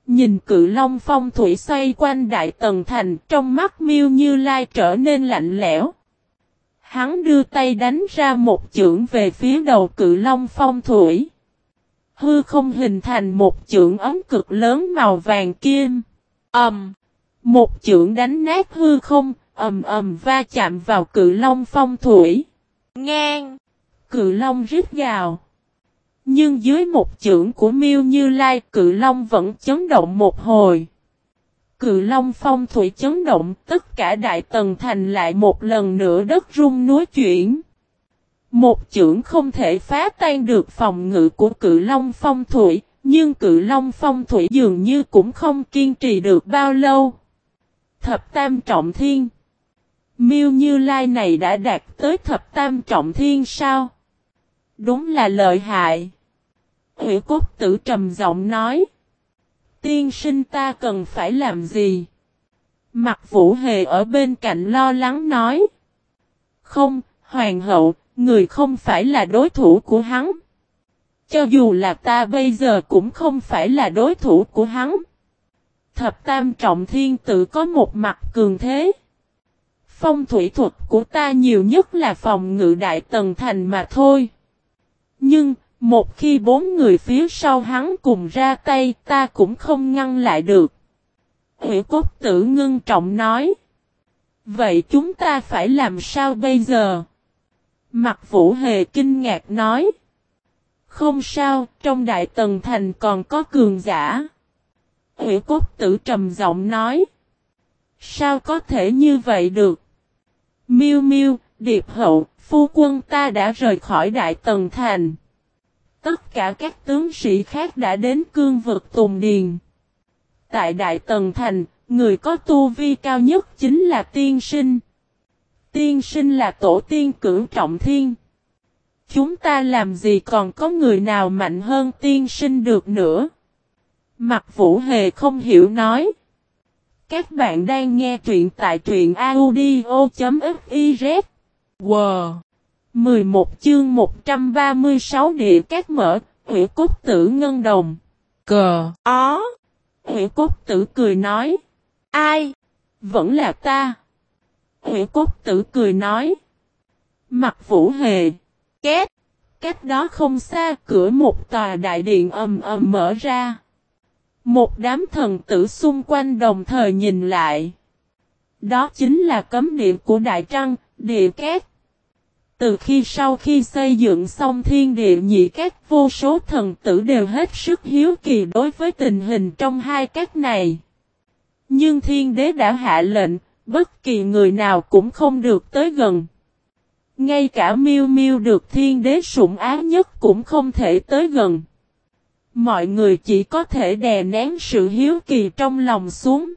Nhìn cự long phong thủy xoay quanh đại tầng thành, trong mắt Miêu Như Lai trở nên lạnh lẽo. Hắn đưa tay đánh ra một chưởng về phía đầu cự long phong thủy. Hư không hình thành một chưởng ấm cực lớn màu vàng kim. Ầm. Um, một chưởng đánh nát hư không, ầm ầm va chạm vào cự long phong thủy. Ngang. Cự long rít gào. Nhưng dưới một chưởng của miêu Như Lai cự long vẫn chấn động một hồi. Cự long phong thủy chấn động tất cả đại tầng thành lại một lần nữa đất rung núi chuyển. Một chưởng không thể phá tan được phòng ngự của cự long phong thủy, nhưng cự long phong thủy dường như cũng không kiên trì được bao lâu. Thập tam trọng thiên Miêu Như Lai này đã đạt tới thập tam trọng thiên sao? Đúng là lợi hại. Hữu cốt tử trầm giọng nói. Tiên sinh ta cần phải làm gì? Mặt vũ hề ở bên cạnh lo lắng nói. Không, hoàng hậu, người không phải là đối thủ của hắn. Cho dù là ta bây giờ cũng không phải là đối thủ của hắn. Thập tam trọng thiên tự có một mặt cường thế. Phong thủy thuật của ta nhiều nhất là phòng ngự đại tầng thành mà thôi. Nhưng, một khi bốn người phía sau hắn cùng ra tay ta cũng không ngăn lại được. Hữu cốt tử ngưng trọng nói. Vậy chúng ta phải làm sao bây giờ? Mặt vũ hề kinh ngạc nói. Không sao, trong đại tần thành còn có cường giả. Hủy cốt tử trầm giọng nói. Sao có thể như vậy được? Miêu miêu, điệp hậu, phu quân ta đã rời khỏi đại tần thành. Tất cả các tướng sĩ khác đã đến cương vực Tùng Điền. Tại Đại Tần Thành, người có tu vi cao nhất chính là tiên sinh. Tiên sinh là tổ tiên cửu trọng thiên. Chúng ta làm gì còn có người nào mạnh hơn tiên sinh được nữa? Mặt vũ hề không hiểu nói. Các bạn đang nghe truyện tại truyện audio.fiz. Wow! 11 chương 136 địa các mở, hủy cốt tử ngân đồng. Cờ, ó. Hủy cốt tử cười nói. Ai? Vẫn là ta. Hủy cốt tử cười nói. Mặt vũ hề. Két. Cách đó không xa cửa một tòa đại điện ầm ầm mở ra. Một đám thần tử xung quanh đồng thời nhìn lại. Đó chính là cấm địa của Đại Trăng, địa két. Từ khi sau khi xây dựng xong thiên địa nhị các vô số thần tử đều hết sức hiếu kỳ đối với tình hình trong hai các này. Nhưng thiên đế đã hạ lệnh, bất kỳ người nào cũng không được tới gần. Ngay cả miêu miêu được thiên đế sủng ái nhất cũng không thể tới gần. Mọi người chỉ có thể đè nén sự hiếu kỳ trong lòng xuống.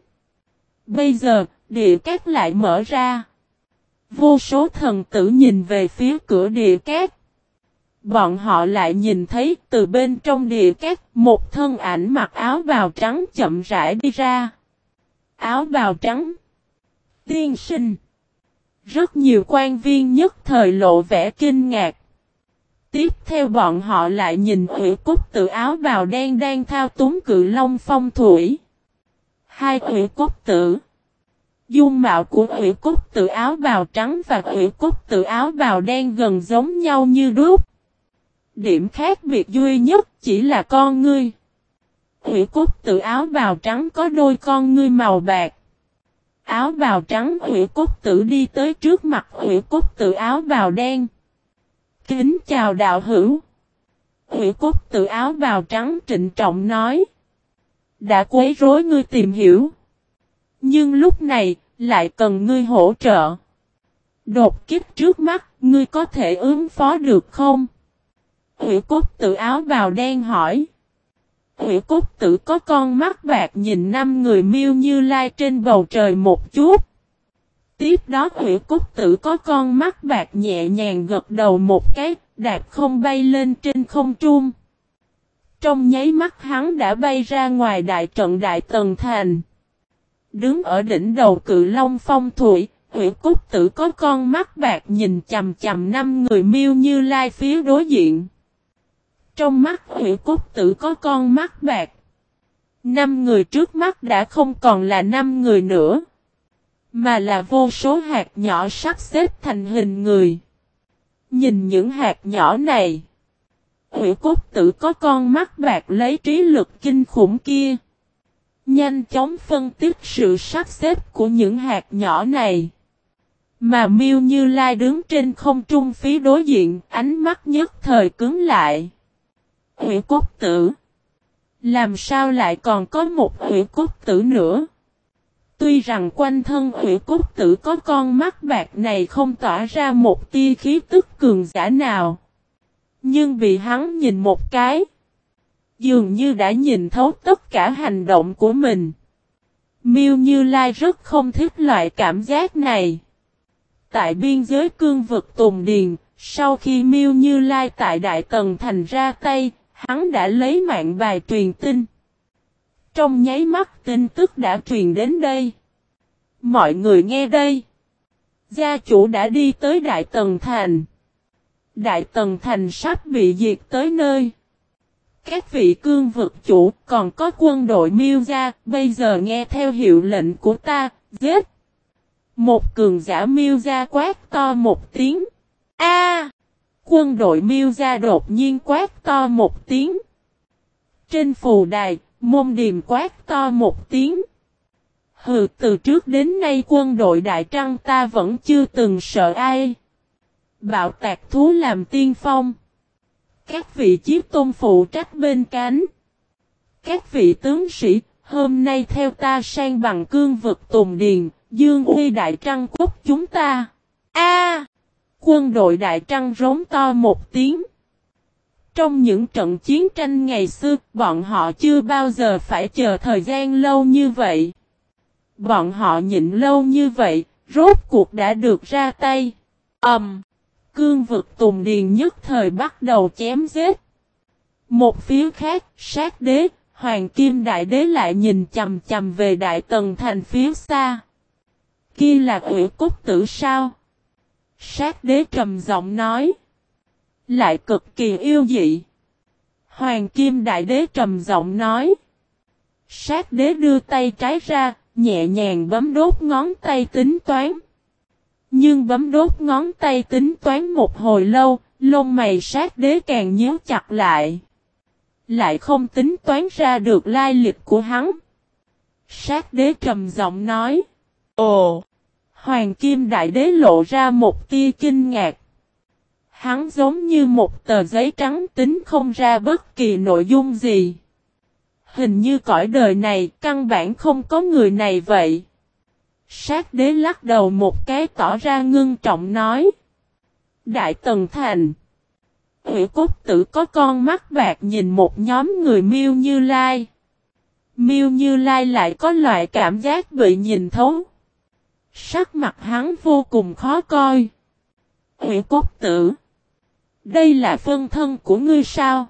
Bây giờ, địa cát lại mở ra. Vô số thần tử nhìn về phía cửa địa cát. Bọn họ lại nhìn thấy từ bên trong địa cát một thân ảnh mặc áo bào trắng chậm rãi đi ra. Áo bào trắng. Tiên sinh. Rất nhiều quan viên nhất thời lộ vẻ kinh ngạc. Tiếp theo bọn họ lại nhìn ủy cúc tự áo bào đen đang thao túng cự long phong thủy. Hai ủy cúc tử. Dung mạo của ủy cúc tự áo bào trắng và ủy cúc tự áo bào đen gần giống nhau như đúc. Điểm khác biệt duy nhất chỉ là con ngươi. Ủy cúc tự áo bào trắng có đôi con ngươi màu bạc. Áo bào trắng ủy cúc Tử đi tới trước mặt ủy cúc Tử áo bào đen. Kính chào đạo hữu. Ủy cúc Tử áo bào trắng trịnh trọng nói. Đã quấy rối ngươi tìm hiểu. Nhưng lúc này, lại cần ngươi hỗ trợ. Đột kích trước mắt, ngươi có thể ứng phó được không? Hủy cốt tự áo bào đen hỏi. Hủy Cúc tử có con mắt bạc nhìn năm người miêu như lai trên bầu trời một chút. Tiếp đó hủy Cúc tử có con mắt bạc nhẹ nhàng gật đầu một cái, đạp không bay lên trên không trung. Trong nháy mắt hắn đã bay ra ngoài đại trận đại tần thành. Đứng ở đỉnh đầu cự long phong thủy, hủy Cúc tử có con mắt bạc nhìn chầm chầm năm người miêu như lai phía đối diện. Trong mắt hủy cốt tử có con mắt bạc. Năm người trước mắt đã không còn là năm người nữa. Mà là vô số hạt nhỏ sắp xếp thành hình người. Nhìn những hạt nhỏ này. Hủy cốt tử có con mắt bạc lấy trí lực kinh khủng kia. Nhanh chóng phân tích sự sắp xếp của những hạt nhỏ này. Mà miêu như lai đứng trên không trung phía đối diện, ánh mắt nhất thời cứng lại. Hủy cốt tử. Làm sao lại còn có một hủy cốt tử nữa? Tuy rằng quanh thân hủy cốt tử có con mắt bạc này không tỏa ra một tia khí tức cường giả nào. Nhưng bị hắn nhìn một cái. Dường như đã nhìn thấu tất cả hành động của mình. Miêu Như Lai rất không thích loại cảm giác này. Tại biên giới cương vực Tùng Điền, sau khi Miêu Như Lai tại Đại Tần Thành ra tay, hắn đã lấy mạng bài truyền tin. Trong nháy mắt tin tức đã truyền đến đây. Mọi người nghe đây. Gia chủ đã đi tới Đại Tần Thành. Đại Tần Thành sắp bị diệt tới nơi. Các vị cương vực chủ còn có quân đội miêu gia, bây giờ nghe theo hiệu lệnh của ta, giết. Một cường giả miêu gia quát to một tiếng. A! Quân đội miêu ra đột nhiên quát to một tiếng. Trên phù đài, môn điềm quát to một tiếng. Hừ, từ trước đến nay quân đội Đại Trăng ta vẫn chưa từng sợ ai. Bạo tạc thú làm tiên phong. Các vị chiếc tôn phụ trách bên cánh. Các vị tướng sĩ, hôm nay theo ta sang bằng cương vực Tùng Điền, Dương Uy Đại Trăng quốc chúng ta. A! Quân đội Đại Trăng rống to một tiếng. Trong những trận chiến tranh ngày xưa, bọn họ chưa bao giờ phải chờ thời gian lâu như vậy. Bọn họ nhịn lâu như vậy, rốt cuộc đã được ra tay. Ẩm! Um, cương vực Tùng Điền nhất thời bắt đầu chém giết. Một phía khác, sát đế, Hoàng Kim Đại Đế lại nhìn chầm chầm về Đại Tần Thành phía xa. Kia là ủy cốt tử sao? Sát đế trầm giọng nói. Lại cực kỳ yêu dị. Hoàng Kim Đại Đế trầm giọng nói. Sát đế đưa tay trái ra, nhẹ nhàng bấm đốt ngón tay tính toán. Nhưng bấm đốt ngón tay tính toán một hồi lâu, lông mày sát đế càng nhíu chặt lại. Lại không tính toán ra được lai lịch của hắn. Sát đế trầm giọng nói. Ồ! Hoàng kim đại đế lộ ra một tia kinh ngạc. Hắn giống như một tờ giấy trắng tính không ra bất kỳ nội dung gì. Hình như cõi đời này căn bản không có người này vậy. Sát đế lắc đầu một cái tỏ ra ngưng trọng nói. Đại Tần Thành. Hữu cốt tử có con mắt bạc nhìn một nhóm người miêu như lai. Miêu như lai lại có loại cảm giác bị nhìn thấu. Sắc mặt hắn vô cùng khó coi. Hủy cốt tử. Đây là phân thân của ngươi sao?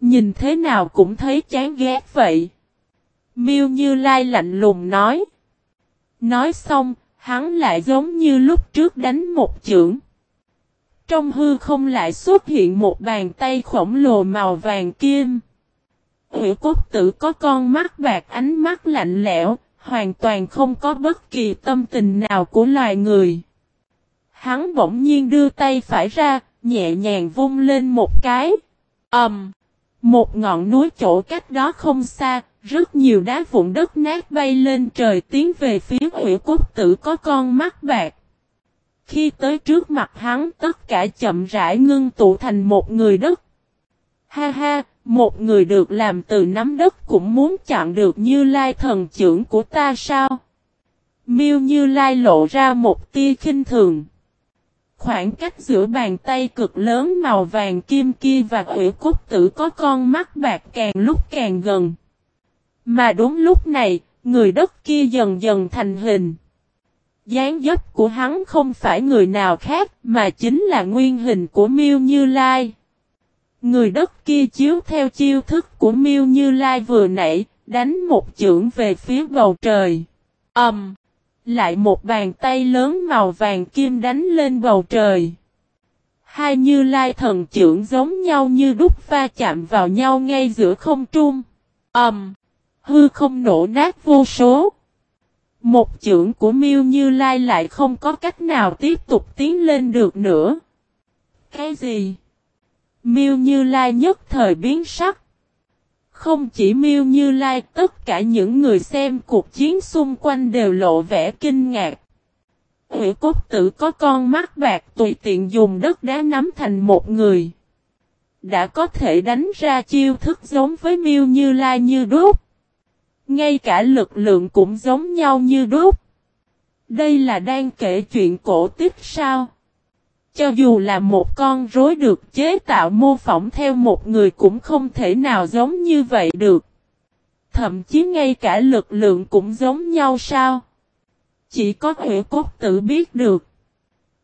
Nhìn thế nào cũng thấy chán ghét vậy. Miêu Như Lai lạnh lùng nói. Nói xong, hắn lại giống như lúc trước đánh một chưởng. Trong hư không lại xuất hiện một bàn tay khổng lồ màu vàng kim. Hủy cốt tử có con mắt bạc ánh mắt lạnh lẽo, hoàn toàn không có bất kỳ tâm tình nào của loài người. Hắn bỗng nhiên đưa tay phải ra, nhẹ nhàng vung lên một cái. ầm, um, Một ngọn núi chỗ cách đó không xa, rất nhiều đá vụn đất nát bay lên trời tiến về phía hủy cốt tử có con mắt bạc. Khi tới trước mặt hắn tất cả chậm rãi ngưng tụ thành một người đất. Ha ha, một người được làm từ nắm đất cũng muốn chặn được như lai thần trưởng của ta sao? Miêu như lai lộ ra một tia khinh thường. Khoảng cách giữa bàn tay cực lớn màu vàng kim kia và ủy cốt tử có con mắt bạc càng lúc càng gần. Mà đúng lúc này, người đất kia dần dần thành hình. Gián dấp của hắn không phải người nào khác mà chính là nguyên hình của Miêu Như Lai. Người đất kia chiếu theo chiêu thức của Miêu Như Lai vừa nãy, đánh một chưởng về phía bầu trời. Ầm! Um, lại một bàn tay lớn màu vàng kim đánh lên bầu trời. Hai Như Lai thần chưởng giống nhau như đúc va chạm vào nhau ngay giữa không trung. Ầm! Um, hư không nổ nát vô số. Một chưởng của Miêu Như Lai lại không có cách nào tiếp tục tiến lên được nữa. Cái gì? Miêu Như Lai nhất thời biến sắc. Không chỉ Miêu Như Lai, tất cả những người xem cuộc chiến xung quanh đều lộ vẻ kinh ngạc. Hủy cốt tử có con mắt bạc tùy tiện dùng đất đá nắm thành một người. Đã có thể đánh ra chiêu thức giống với Miêu Như Lai như đúc. Ngay cả lực lượng cũng giống nhau như đúc. Đây là đang kể chuyện cổ tích sao? Cho dù là một con rối được chế tạo mô phỏng theo một người cũng không thể nào giống như vậy được. Thậm chí ngay cả lực lượng cũng giống nhau sao? Chỉ có hữu cốt tự biết được.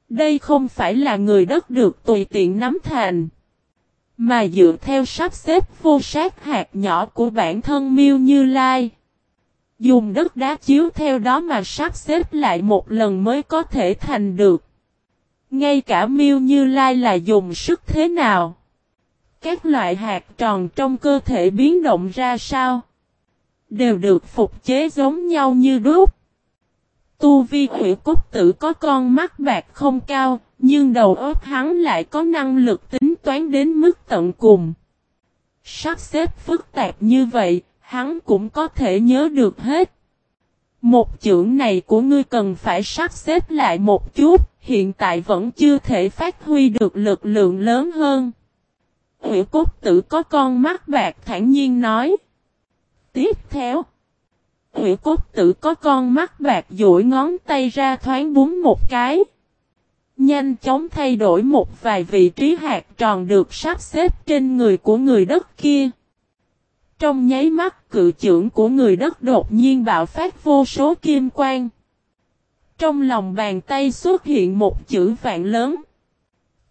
Đây không phải là người đất được tùy tiện nắm thành. Mà dựa theo sắp xếp vô sát hạt nhỏ của bản thân miêu như lai. Dùng đất đá chiếu theo đó mà sắp xếp lại một lần mới có thể thành được. Ngay cả miêu như lai là dùng sức thế nào? Các loại hạt tròn trong cơ thể biến động ra sao? Đều được phục chế giống nhau như đúc. Tu vi hủy cốt tử có con mắt bạc không cao, nhưng đầu óc hắn lại có năng lực tính toán đến mức tận cùng. Sắp xếp phức tạp như vậy, hắn cũng có thể nhớ được hết. Một chữ này của ngươi cần phải sắp xếp lại một chút, hiện tại vẫn chưa thể phát huy được lực lượng lớn hơn. Nguyễn cốt tử có con mắt bạc thản nhiên nói. Tiếp theo. Nguyễn cốt tử có con mắt bạc duỗi ngón tay ra thoáng búng một cái. Nhanh chóng thay đổi một vài vị trí hạt tròn được sắp xếp trên người của người đất kia. Trong nháy mắt, cự trưởng của người đất đột nhiên bạo phát vô số kim quang. Trong lòng bàn tay xuất hiện một chữ vạn lớn.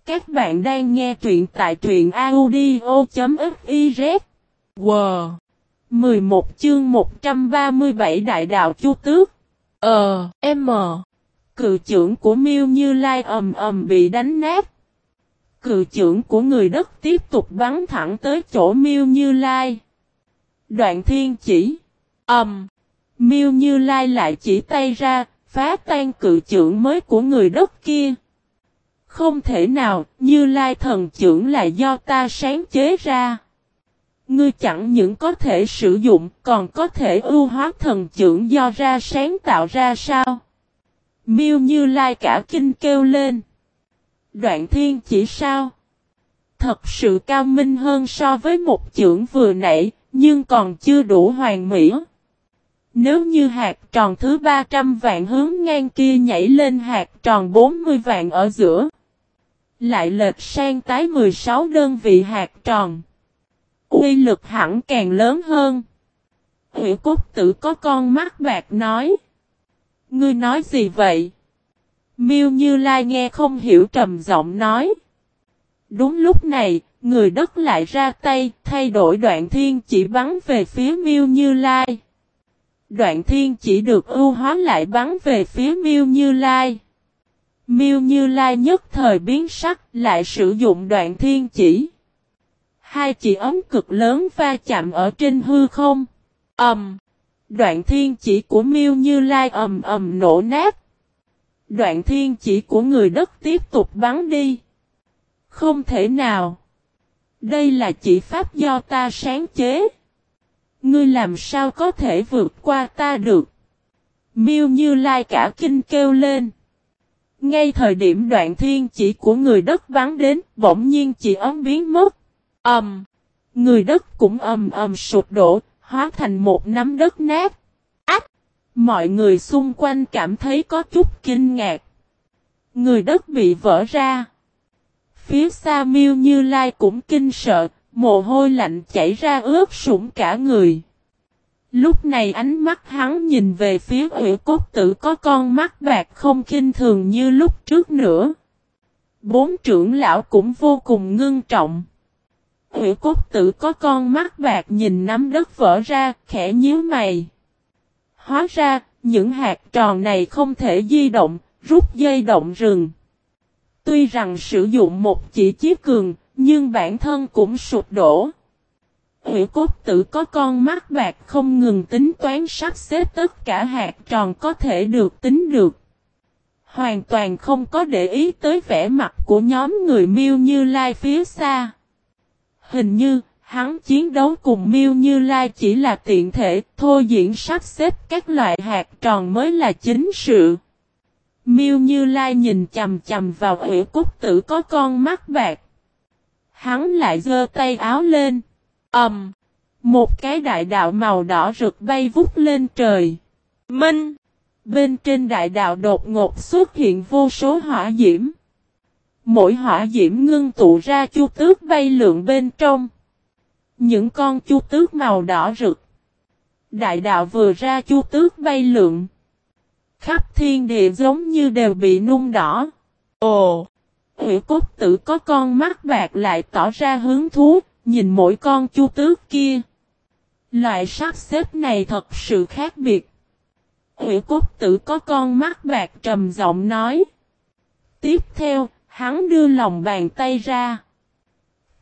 Các bạn đang nghe truyện tại truyện audio.fiz. Wow! 11 chương 137 Đại đạo Chu Tước. Ờ, M. Cự trưởng của Miêu Như Lai ầm ầm bị đánh nát. Cự trưởng của người đất tiếp tục bắn thẳng tới chỗ Miêu Như Lai. Đoạn thiên chỉ. Ầm. Um, Miêu Như Lai lại chỉ tay ra, phá tan cự trưởng mới của người đất kia. Không thể nào, Như Lai thần trưởng là do ta sáng chế ra. Ngươi chẳng những có thể sử dụng, còn có thể ưu hóa thần trưởng do ra sáng tạo ra sao? Miêu Như Lai cả kinh kêu lên. Đoạn thiên chỉ sao? Thật sự cao minh hơn so với một trưởng vừa nãy, nhưng còn chưa đủ hoàn mỹ. Nếu như hạt tròn thứ 300 vạn hướng ngang kia nhảy lên hạt tròn 40 vạn ở giữa. Lại lệch sang tái 16 đơn vị hạt tròn. quy lực hẳn càng lớn hơn. Hủy cốt tử có con mắt bạc nói. Ngươi nói gì vậy? Miêu Như Lai nghe không hiểu trầm giọng nói. Đúng lúc này, người đất lại ra tay, thay đổi đoạn thiên chỉ bắn về phía Miêu Như Lai. Đoạn thiên chỉ được ưu hóa lại bắn về phía Miêu Như Lai. Miêu Như Lai nhất thời biến sắc lại sử dụng đoạn thiên chỉ. Hai chỉ ấm cực lớn va chạm ở trên hư không. Ầm. Um, đoạn thiên chỉ của Miêu Như Lai ầm ầm nổ nát. Đoạn thiên chỉ của người đất tiếp tục bắn đi. Không thể nào. Đây là chỉ pháp do ta sáng chế. Ngươi làm sao có thể vượt qua ta được? Miêu Như Lai cả kinh kêu lên. Ngay thời điểm đoạn thiên chỉ của người đất bắn đến, bỗng nhiên chỉ ấm biến mất. Ầm. Um, người đất cũng ầm ầm sụp đổ, hóa thành một nắm đất nát. Ách! Mọi người xung quanh cảm thấy có chút kinh ngạc. Người đất bị vỡ ra. Phía xa miêu như lai cũng kinh sợ, mồ hôi lạnh chảy ra ướt sũng cả người. Lúc này ánh mắt hắn nhìn về phía ủy cốt tử có con mắt bạc không kinh thường như lúc trước nữa. Bốn trưởng lão cũng vô cùng ngưng trọng. Ủy cốt tử có con mắt bạc nhìn nắm đất vỡ ra, khẽ nhíu mày. Hóa ra, những hạt tròn này không thể di động, rút dây động rừng. Tuy rằng sử dụng một chỉ chiếc cường, nhưng bản thân cũng sụp đổ. Hủy cốt tử có con mắt bạc không ngừng tính toán sắp xếp tất cả hạt tròn có thể được tính được. Hoàn toàn không có để ý tới vẻ mặt của nhóm người miêu như lai phía xa. Hình như, hắn chiến đấu cùng miêu như lai chỉ là tiện thể, thô diễn sắp xếp các loại hạt tròn mới là chính sự. Miêu Như Lai nhìn chầm chầm vào hủy cốt tử có con mắt bạc. Hắn lại giơ tay áo lên. ầm, um, Một cái đại đạo màu đỏ rực bay vút lên trời. Minh! Bên trên đại đạo đột ngột xuất hiện vô số hỏa diễm. Mỗi hỏa diễm ngưng tụ ra chu tước bay lượn bên trong. Những con chu tước màu đỏ rực. Đại đạo vừa ra chu tước bay lượn. Khắp thiên địa giống như đều bị nung đỏ. Ồ! Hủy cốt tử có con mắt bạc lại tỏ ra hứng thú, nhìn mỗi con chu tước kia. Loại sắp xếp này thật sự khác biệt. Hủy cốt tử có con mắt bạc trầm giọng nói. Tiếp theo, hắn đưa lòng bàn tay ra.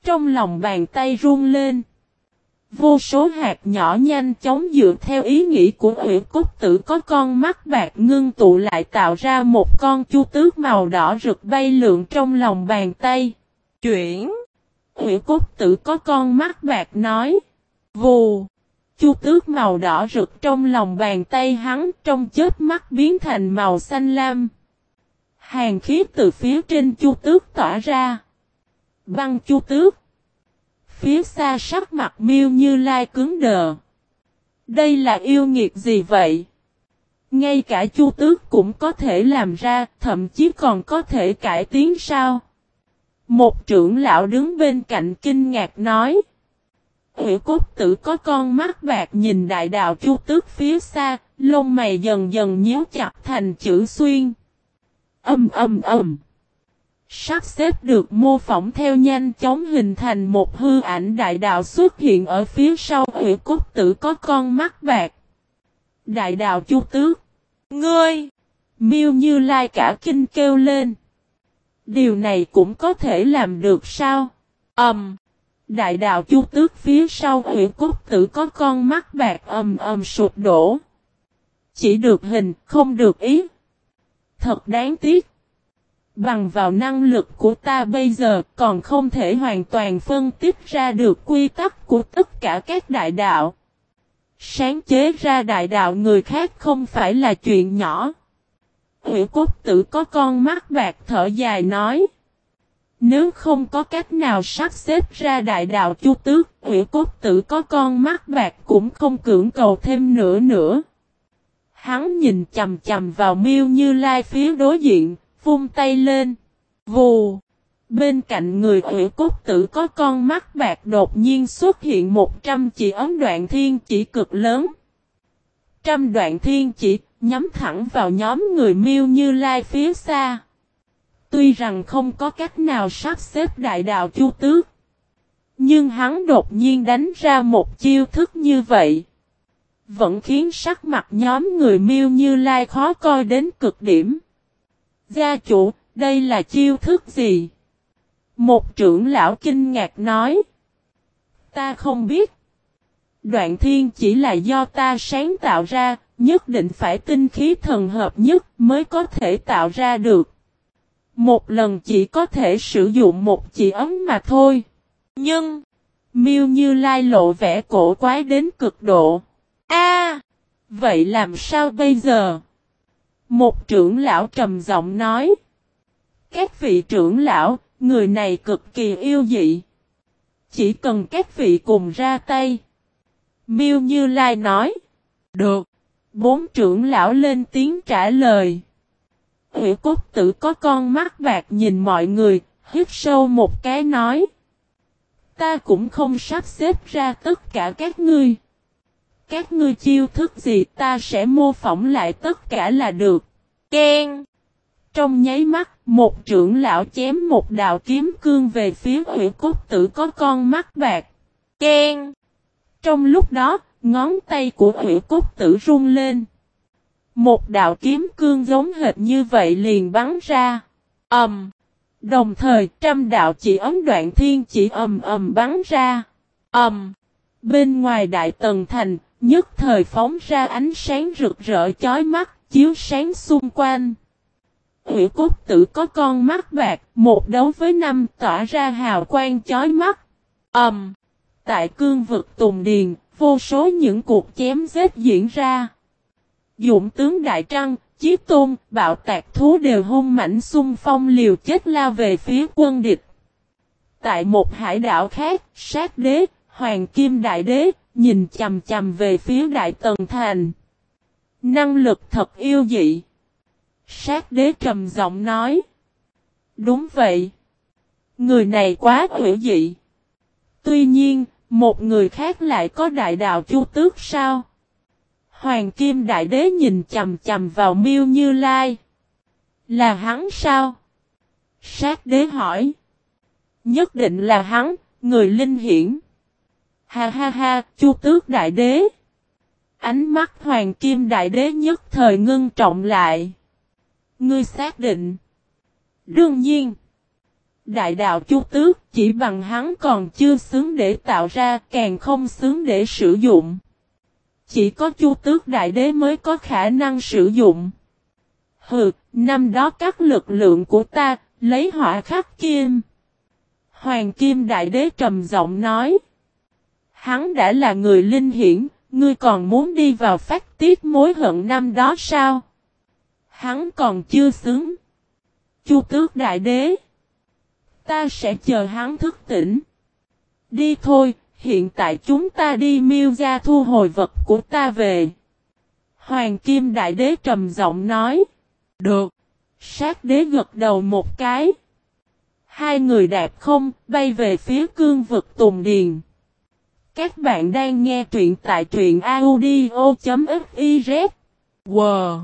Trong lòng bàn tay run lên. Vô số hạt nhỏ nhanh chóng dựa theo ý nghĩ của Hủy Cốt Tử có con mắt bạc ngưng tụ lại tạo ra một con chu tước màu đỏ rực bay lượn trong lòng bàn tay. Chuyển. Hủy Cốt Tử có con mắt bạc nói. Vù. Chu tước màu đỏ rực trong lòng bàn tay hắn trong chết mắt biến thành màu xanh lam. Hàng khí từ phía trên chu tước tỏa ra. Băng chu tước. Phía xa sắc mặt miêu như lai cứng đờ. Đây là yêu nghiệt gì vậy? Ngay cả chu tước cũng có thể làm ra, thậm chí còn có thể cải tiến sao? Một trưởng lão đứng bên cạnh kinh ngạc nói. Hữu cốt tử có con mắt bạc nhìn đại đạo chu tước phía xa, lông mày dần dần nhíu chặt thành chữ xuyên. Âm âm âm. Sắp xếp được mô phỏng theo nhanh chóng hình thành một hư ảnh đại đạo xuất hiện ở phía sau hủy cốt tử có con mắt bạc. Đại đạo chu tước. Ngươi! Miêu như lai cả kinh kêu lên. Điều này cũng có thể làm được sao? Ẩm! Um, đại đạo chu tước phía sau hủy cốt tử có con mắt bạc ầm ầm sụp đổ. Chỉ được hình, không được ý. Thật đáng tiếc. Bằng vào năng lực của ta bây giờ còn không thể hoàn toàn phân tích ra được quy tắc của tất cả các đại đạo. Sáng chế ra đại đạo người khác không phải là chuyện nhỏ. Hữu cốt tử có con mắt bạc thở dài nói. Nếu không có cách nào sắp xếp ra đại đạo chu tước, hữu cốt tử có con mắt bạc cũng không cưỡng cầu thêm nữa nữa. Hắn nhìn chầm chầm vào miêu như lai phía đối diện, vung tay lên. Vù. Bên cạnh người ủy cốt tử có con mắt bạc đột nhiên xuất hiện một trăm chỉ ấm đoạn thiên chỉ cực lớn. Trăm đoạn thiên chỉ nhắm thẳng vào nhóm người miêu như lai phía xa. Tuy rằng không có cách nào sắp xếp đại đạo chu tước. Nhưng hắn đột nhiên đánh ra một chiêu thức như vậy. Vẫn khiến sắc mặt nhóm người miêu như lai khó coi đến cực điểm. Gia chủ, đây là chiêu thức gì? Một trưởng lão kinh ngạc nói. Ta không biết. Đoạn thiên chỉ là do ta sáng tạo ra, nhất định phải tinh khí thần hợp nhất mới có thể tạo ra được. Một lần chỉ có thể sử dụng một chỉ ấm mà thôi. Nhưng, miêu như lai lộ vẻ cổ quái đến cực độ. A, vậy làm sao bây giờ? Một trưởng lão trầm giọng nói. Các vị trưởng lão, người này cực kỳ yêu dị. Chỉ cần các vị cùng ra tay. Miêu Như Lai nói. Được. Bốn trưởng lão lên tiếng trả lời. Hữu cốt tử có con mắt bạc nhìn mọi người, hít sâu một cái nói. Ta cũng không sắp xếp ra tất cả các ngươi. Các ngươi chiêu thức gì ta sẽ mô phỏng lại tất cả là được. Ken. Trong nháy mắt, một trưởng lão chém một đạo kiếm cương về phía hủy cốt tử có con mắt bạc. Ken. Trong lúc đó, ngón tay của hủy cốt tử rung lên. Một đạo kiếm cương giống hệt như vậy liền bắn ra. Ầm. Um. Đồng thời trăm đạo chỉ ấm đoạn thiên chỉ ầm ầm bắn ra. Ầm. Um. Bên ngoài đại tầng thành, nhất thời phóng ra ánh sáng rực rỡ chói mắt, chiếu sáng xung quanh. Hủy cốt tử có con mắt bạc, một đấu với năm tỏa ra hào quang chói mắt. Ầm. Um. Tại cương vực Tùng Điền, vô số những cuộc chém giết diễn ra. Dụng tướng Đại Trăng, Chí Tôn, Bạo Tạc Thú đều hung mảnh xung phong liều chết lao về phía quân địch. Tại một hải đảo khác, sát đế, Hoàng Kim Đại Đế, nhìn chầm chầm về phía Đại Tần Thành. Năng lực thật yêu dị. Sát đế trầm giọng nói. Đúng vậy. Người này quá hữu dị. Tuy nhiên, một người khác lại có đại đạo chu tước sao? Hoàng Kim Đại Đế nhìn chầm chầm vào miêu Như Lai. Là hắn sao? Sát đế hỏi. Nhất định là hắn, người linh hiển. Ha ha ha, chu tước đại đế. Ánh mắt hoàng kim đại đế nhất thời ngưng trọng lại. Ngươi xác định. Đương nhiên. Đại đạo chu tước chỉ bằng hắn còn chưa xứng để tạo ra càng không xứng để sử dụng. Chỉ có chu tước đại đế mới có khả năng sử dụng. Hừ, năm đó các lực lượng của ta, lấy hỏa khắc kim. Hoàng kim đại đế trầm giọng nói. Hắn đã là người linh hiển, ngươi còn muốn đi vào phát tiết mối hận năm đó sao? Hắn còn chưa xứng. Chu tước đại đế. Ta sẽ chờ hắn thức tỉnh. Đi thôi, hiện tại chúng ta đi miêu ra thu hồi vật của ta về. Hoàng Kim Đại Đế trầm giọng nói. Được. Sát đế gật đầu một cái. Hai người đạp không, bay về phía cương vực Tùng Điền. Các bạn đang nghe truyện tại truyện audio.fiz. Wow!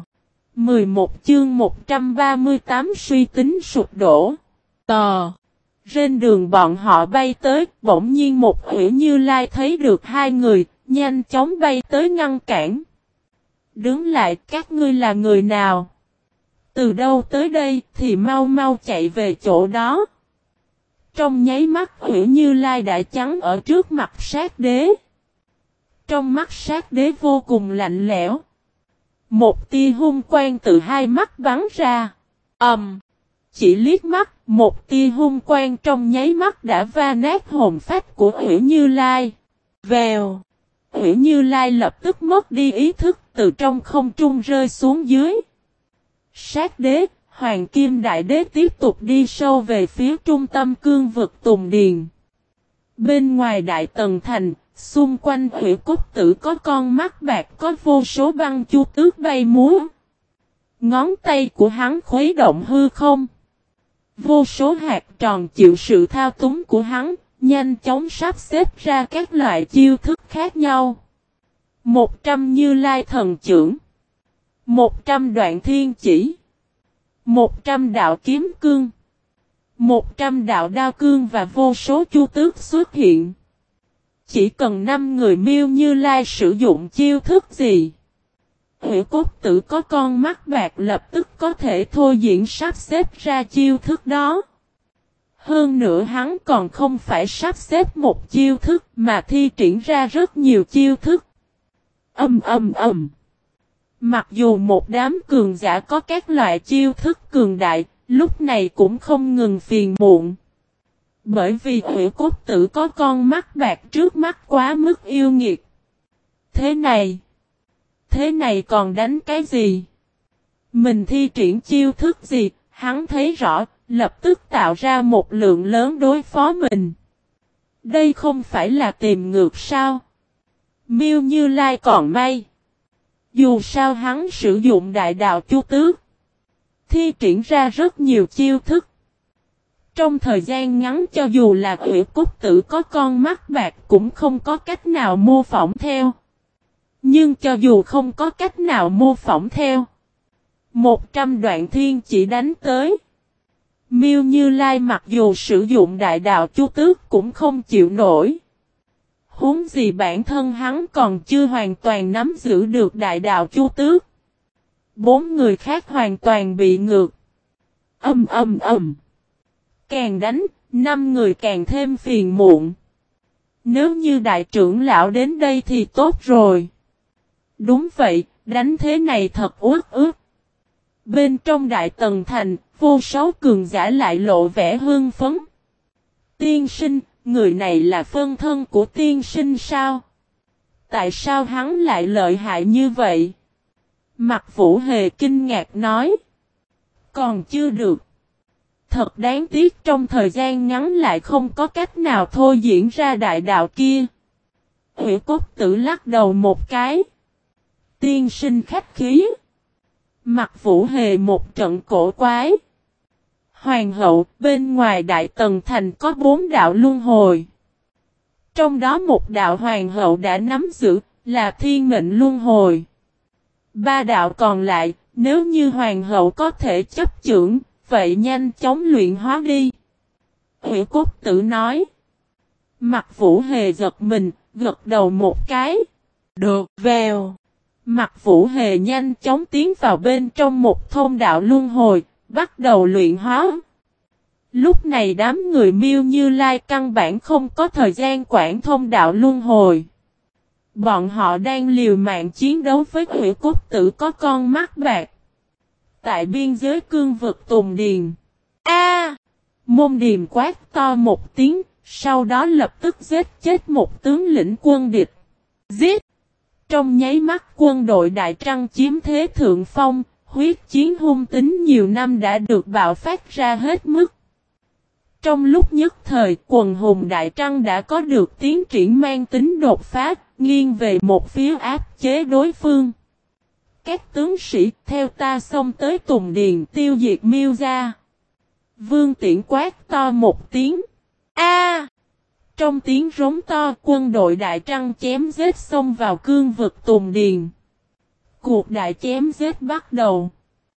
11 chương 138 suy tính sụp đổ. Tờ! Trên đường bọn họ bay tới, bỗng nhiên một ủy như lai thấy được hai người, nhanh chóng bay tới ngăn cản. Đứng lại các ngươi là người nào? Từ đâu tới đây thì mau mau chạy về chỗ đó. Trong nháy mắt Hữu Như Lai đã trắng ở trước mặt sát đế. Trong mắt sát đế vô cùng lạnh lẽo. Một tia hung quang từ hai mắt bắn ra. ầm, um, Chỉ liếc mắt, một tia hung quang trong nháy mắt đã va nát hồn phách của Hữu Như Lai. Vèo. Hữu Như Lai lập tức mất đi ý thức từ trong không trung rơi xuống dưới. Sát đế, Hoàng Kim Đại Đế tiếp tục đi sâu về phía trung tâm cương vực Tùng Điền. Bên ngoài Đại Tần Thành, xung quanh hủy cốt tử có con mắt bạc có vô số băng chu tước bay múa. Ngón tay của hắn khuấy động hư không. Vô số hạt tròn chịu sự thao túng của hắn, nhanh chóng sắp xếp ra các loại chiêu thức khác nhau. Một trăm như lai thần trưởng. Một trăm đoạn thiên chỉ. Một trăm đạo kiếm cương. Một trăm đạo đao cương và vô số chu tước xuất hiện. Chỉ cần năm người miêu như lai sử dụng chiêu thức gì. Hữu cốt tử có con mắt bạc lập tức có thể thôi diễn sắp xếp ra chiêu thức đó. Hơn nữa hắn còn không phải sắp xếp một chiêu thức mà thi triển ra rất nhiều chiêu thức. Âm âm âm. Mặc dù một đám cường giả có các loại chiêu thức cường đại, lúc này cũng không ngừng phiền muộn. Bởi vì hủy cốt tử có con mắt bạc trước mắt quá mức yêu nghiệt. Thế này, thế này còn đánh cái gì? Mình thi triển chiêu thức gì, hắn thấy rõ, lập tức tạo ra một lượng lớn đối phó mình. Đây không phải là tìm ngược sao? Miêu Như Lai còn may. Dù sao hắn sử dụng đại đạo chu tước. thi triển ra rất nhiều chiêu thức. Trong thời gian ngắn cho dù là ủy cốt tử có con mắt bạc cũng không có cách nào mô phỏng theo. Nhưng cho dù không có cách nào mô phỏng theo. Một trăm đoạn thiên chỉ đánh tới. Miêu Như Lai mặc dù sử dụng đại đạo chu tước cũng không chịu nổi. Huống gì bản thân hắn còn chưa hoàn toàn nắm giữ được đại đạo chu tước. Bốn người khác hoàn toàn bị ngược. Âm âm âm. Càng đánh, năm người càng thêm phiền muộn. Nếu như đại trưởng lão đến đây thì tốt rồi. Đúng vậy, đánh thế này thật uất ướt. Bên trong đại tầng thành, vô số cường giả lại lộ vẻ hương phấn. Tiên sinh, người này là phân thân của tiên sinh sao? Tại sao hắn lại lợi hại như vậy? Mặt vũ hề kinh ngạc nói. Còn chưa được. Thật đáng tiếc trong thời gian ngắn lại không có cách nào thôi diễn ra đại đạo kia. Hữu cốt tử lắc đầu một cái. Tiên sinh khách khí. Mặt vũ hề một trận cổ quái. Hoàng hậu, bên ngoài đại tần thành có bốn đạo luân hồi. Trong đó một đạo hoàng hậu đã nắm giữ, là thiên mệnh luân hồi. Ba đạo còn lại, nếu như hoàng hậu có thể chấp trưởng, vậy nhanh chóng luyện hóa đi. Hủy cốt tử nói. Mặt vũ hề giật mình, gật đầu một cái. Được, vèo. Mặt vũ hề nhanh chóng tiến vào bên trong một thôn đạo luân hồi, bắt đầu luyện hóa. Lúc này đám người miêu như lai căn bản không có thời gian quản thông đạo luân hồi. Bọn họ đang liều mạng chiến đấu với hủy cốt tử có con mắt bạc. Tại biên giới cương vực Tùng Điền. A! môn điềm quát to một tiếng, sau đó lập tức giết chết một tướng lĩnh quân địch. Giết! Trong nháy mắt quân đội Đại Trăng chiếm thế thượng phong, huyết chiến hung tính nhiều năm đã được bạo phát ra hết mức. Trong lúc nhất thời quần hùng Đại Trăng đã có được tiến triển mang tính đột phá, nghiêng về một phía áp chế đối phương. Các tướng sĩ theo ta xông tới Tùng Điền tiêu diệt miêu ra. Vương tiễn quát to một tiếng. A! Trong tiếng rống to quân đội Đại Trăng chém giết xông vào cương vực Tùng Điền. Cuộc đại chém giết bắt đầu.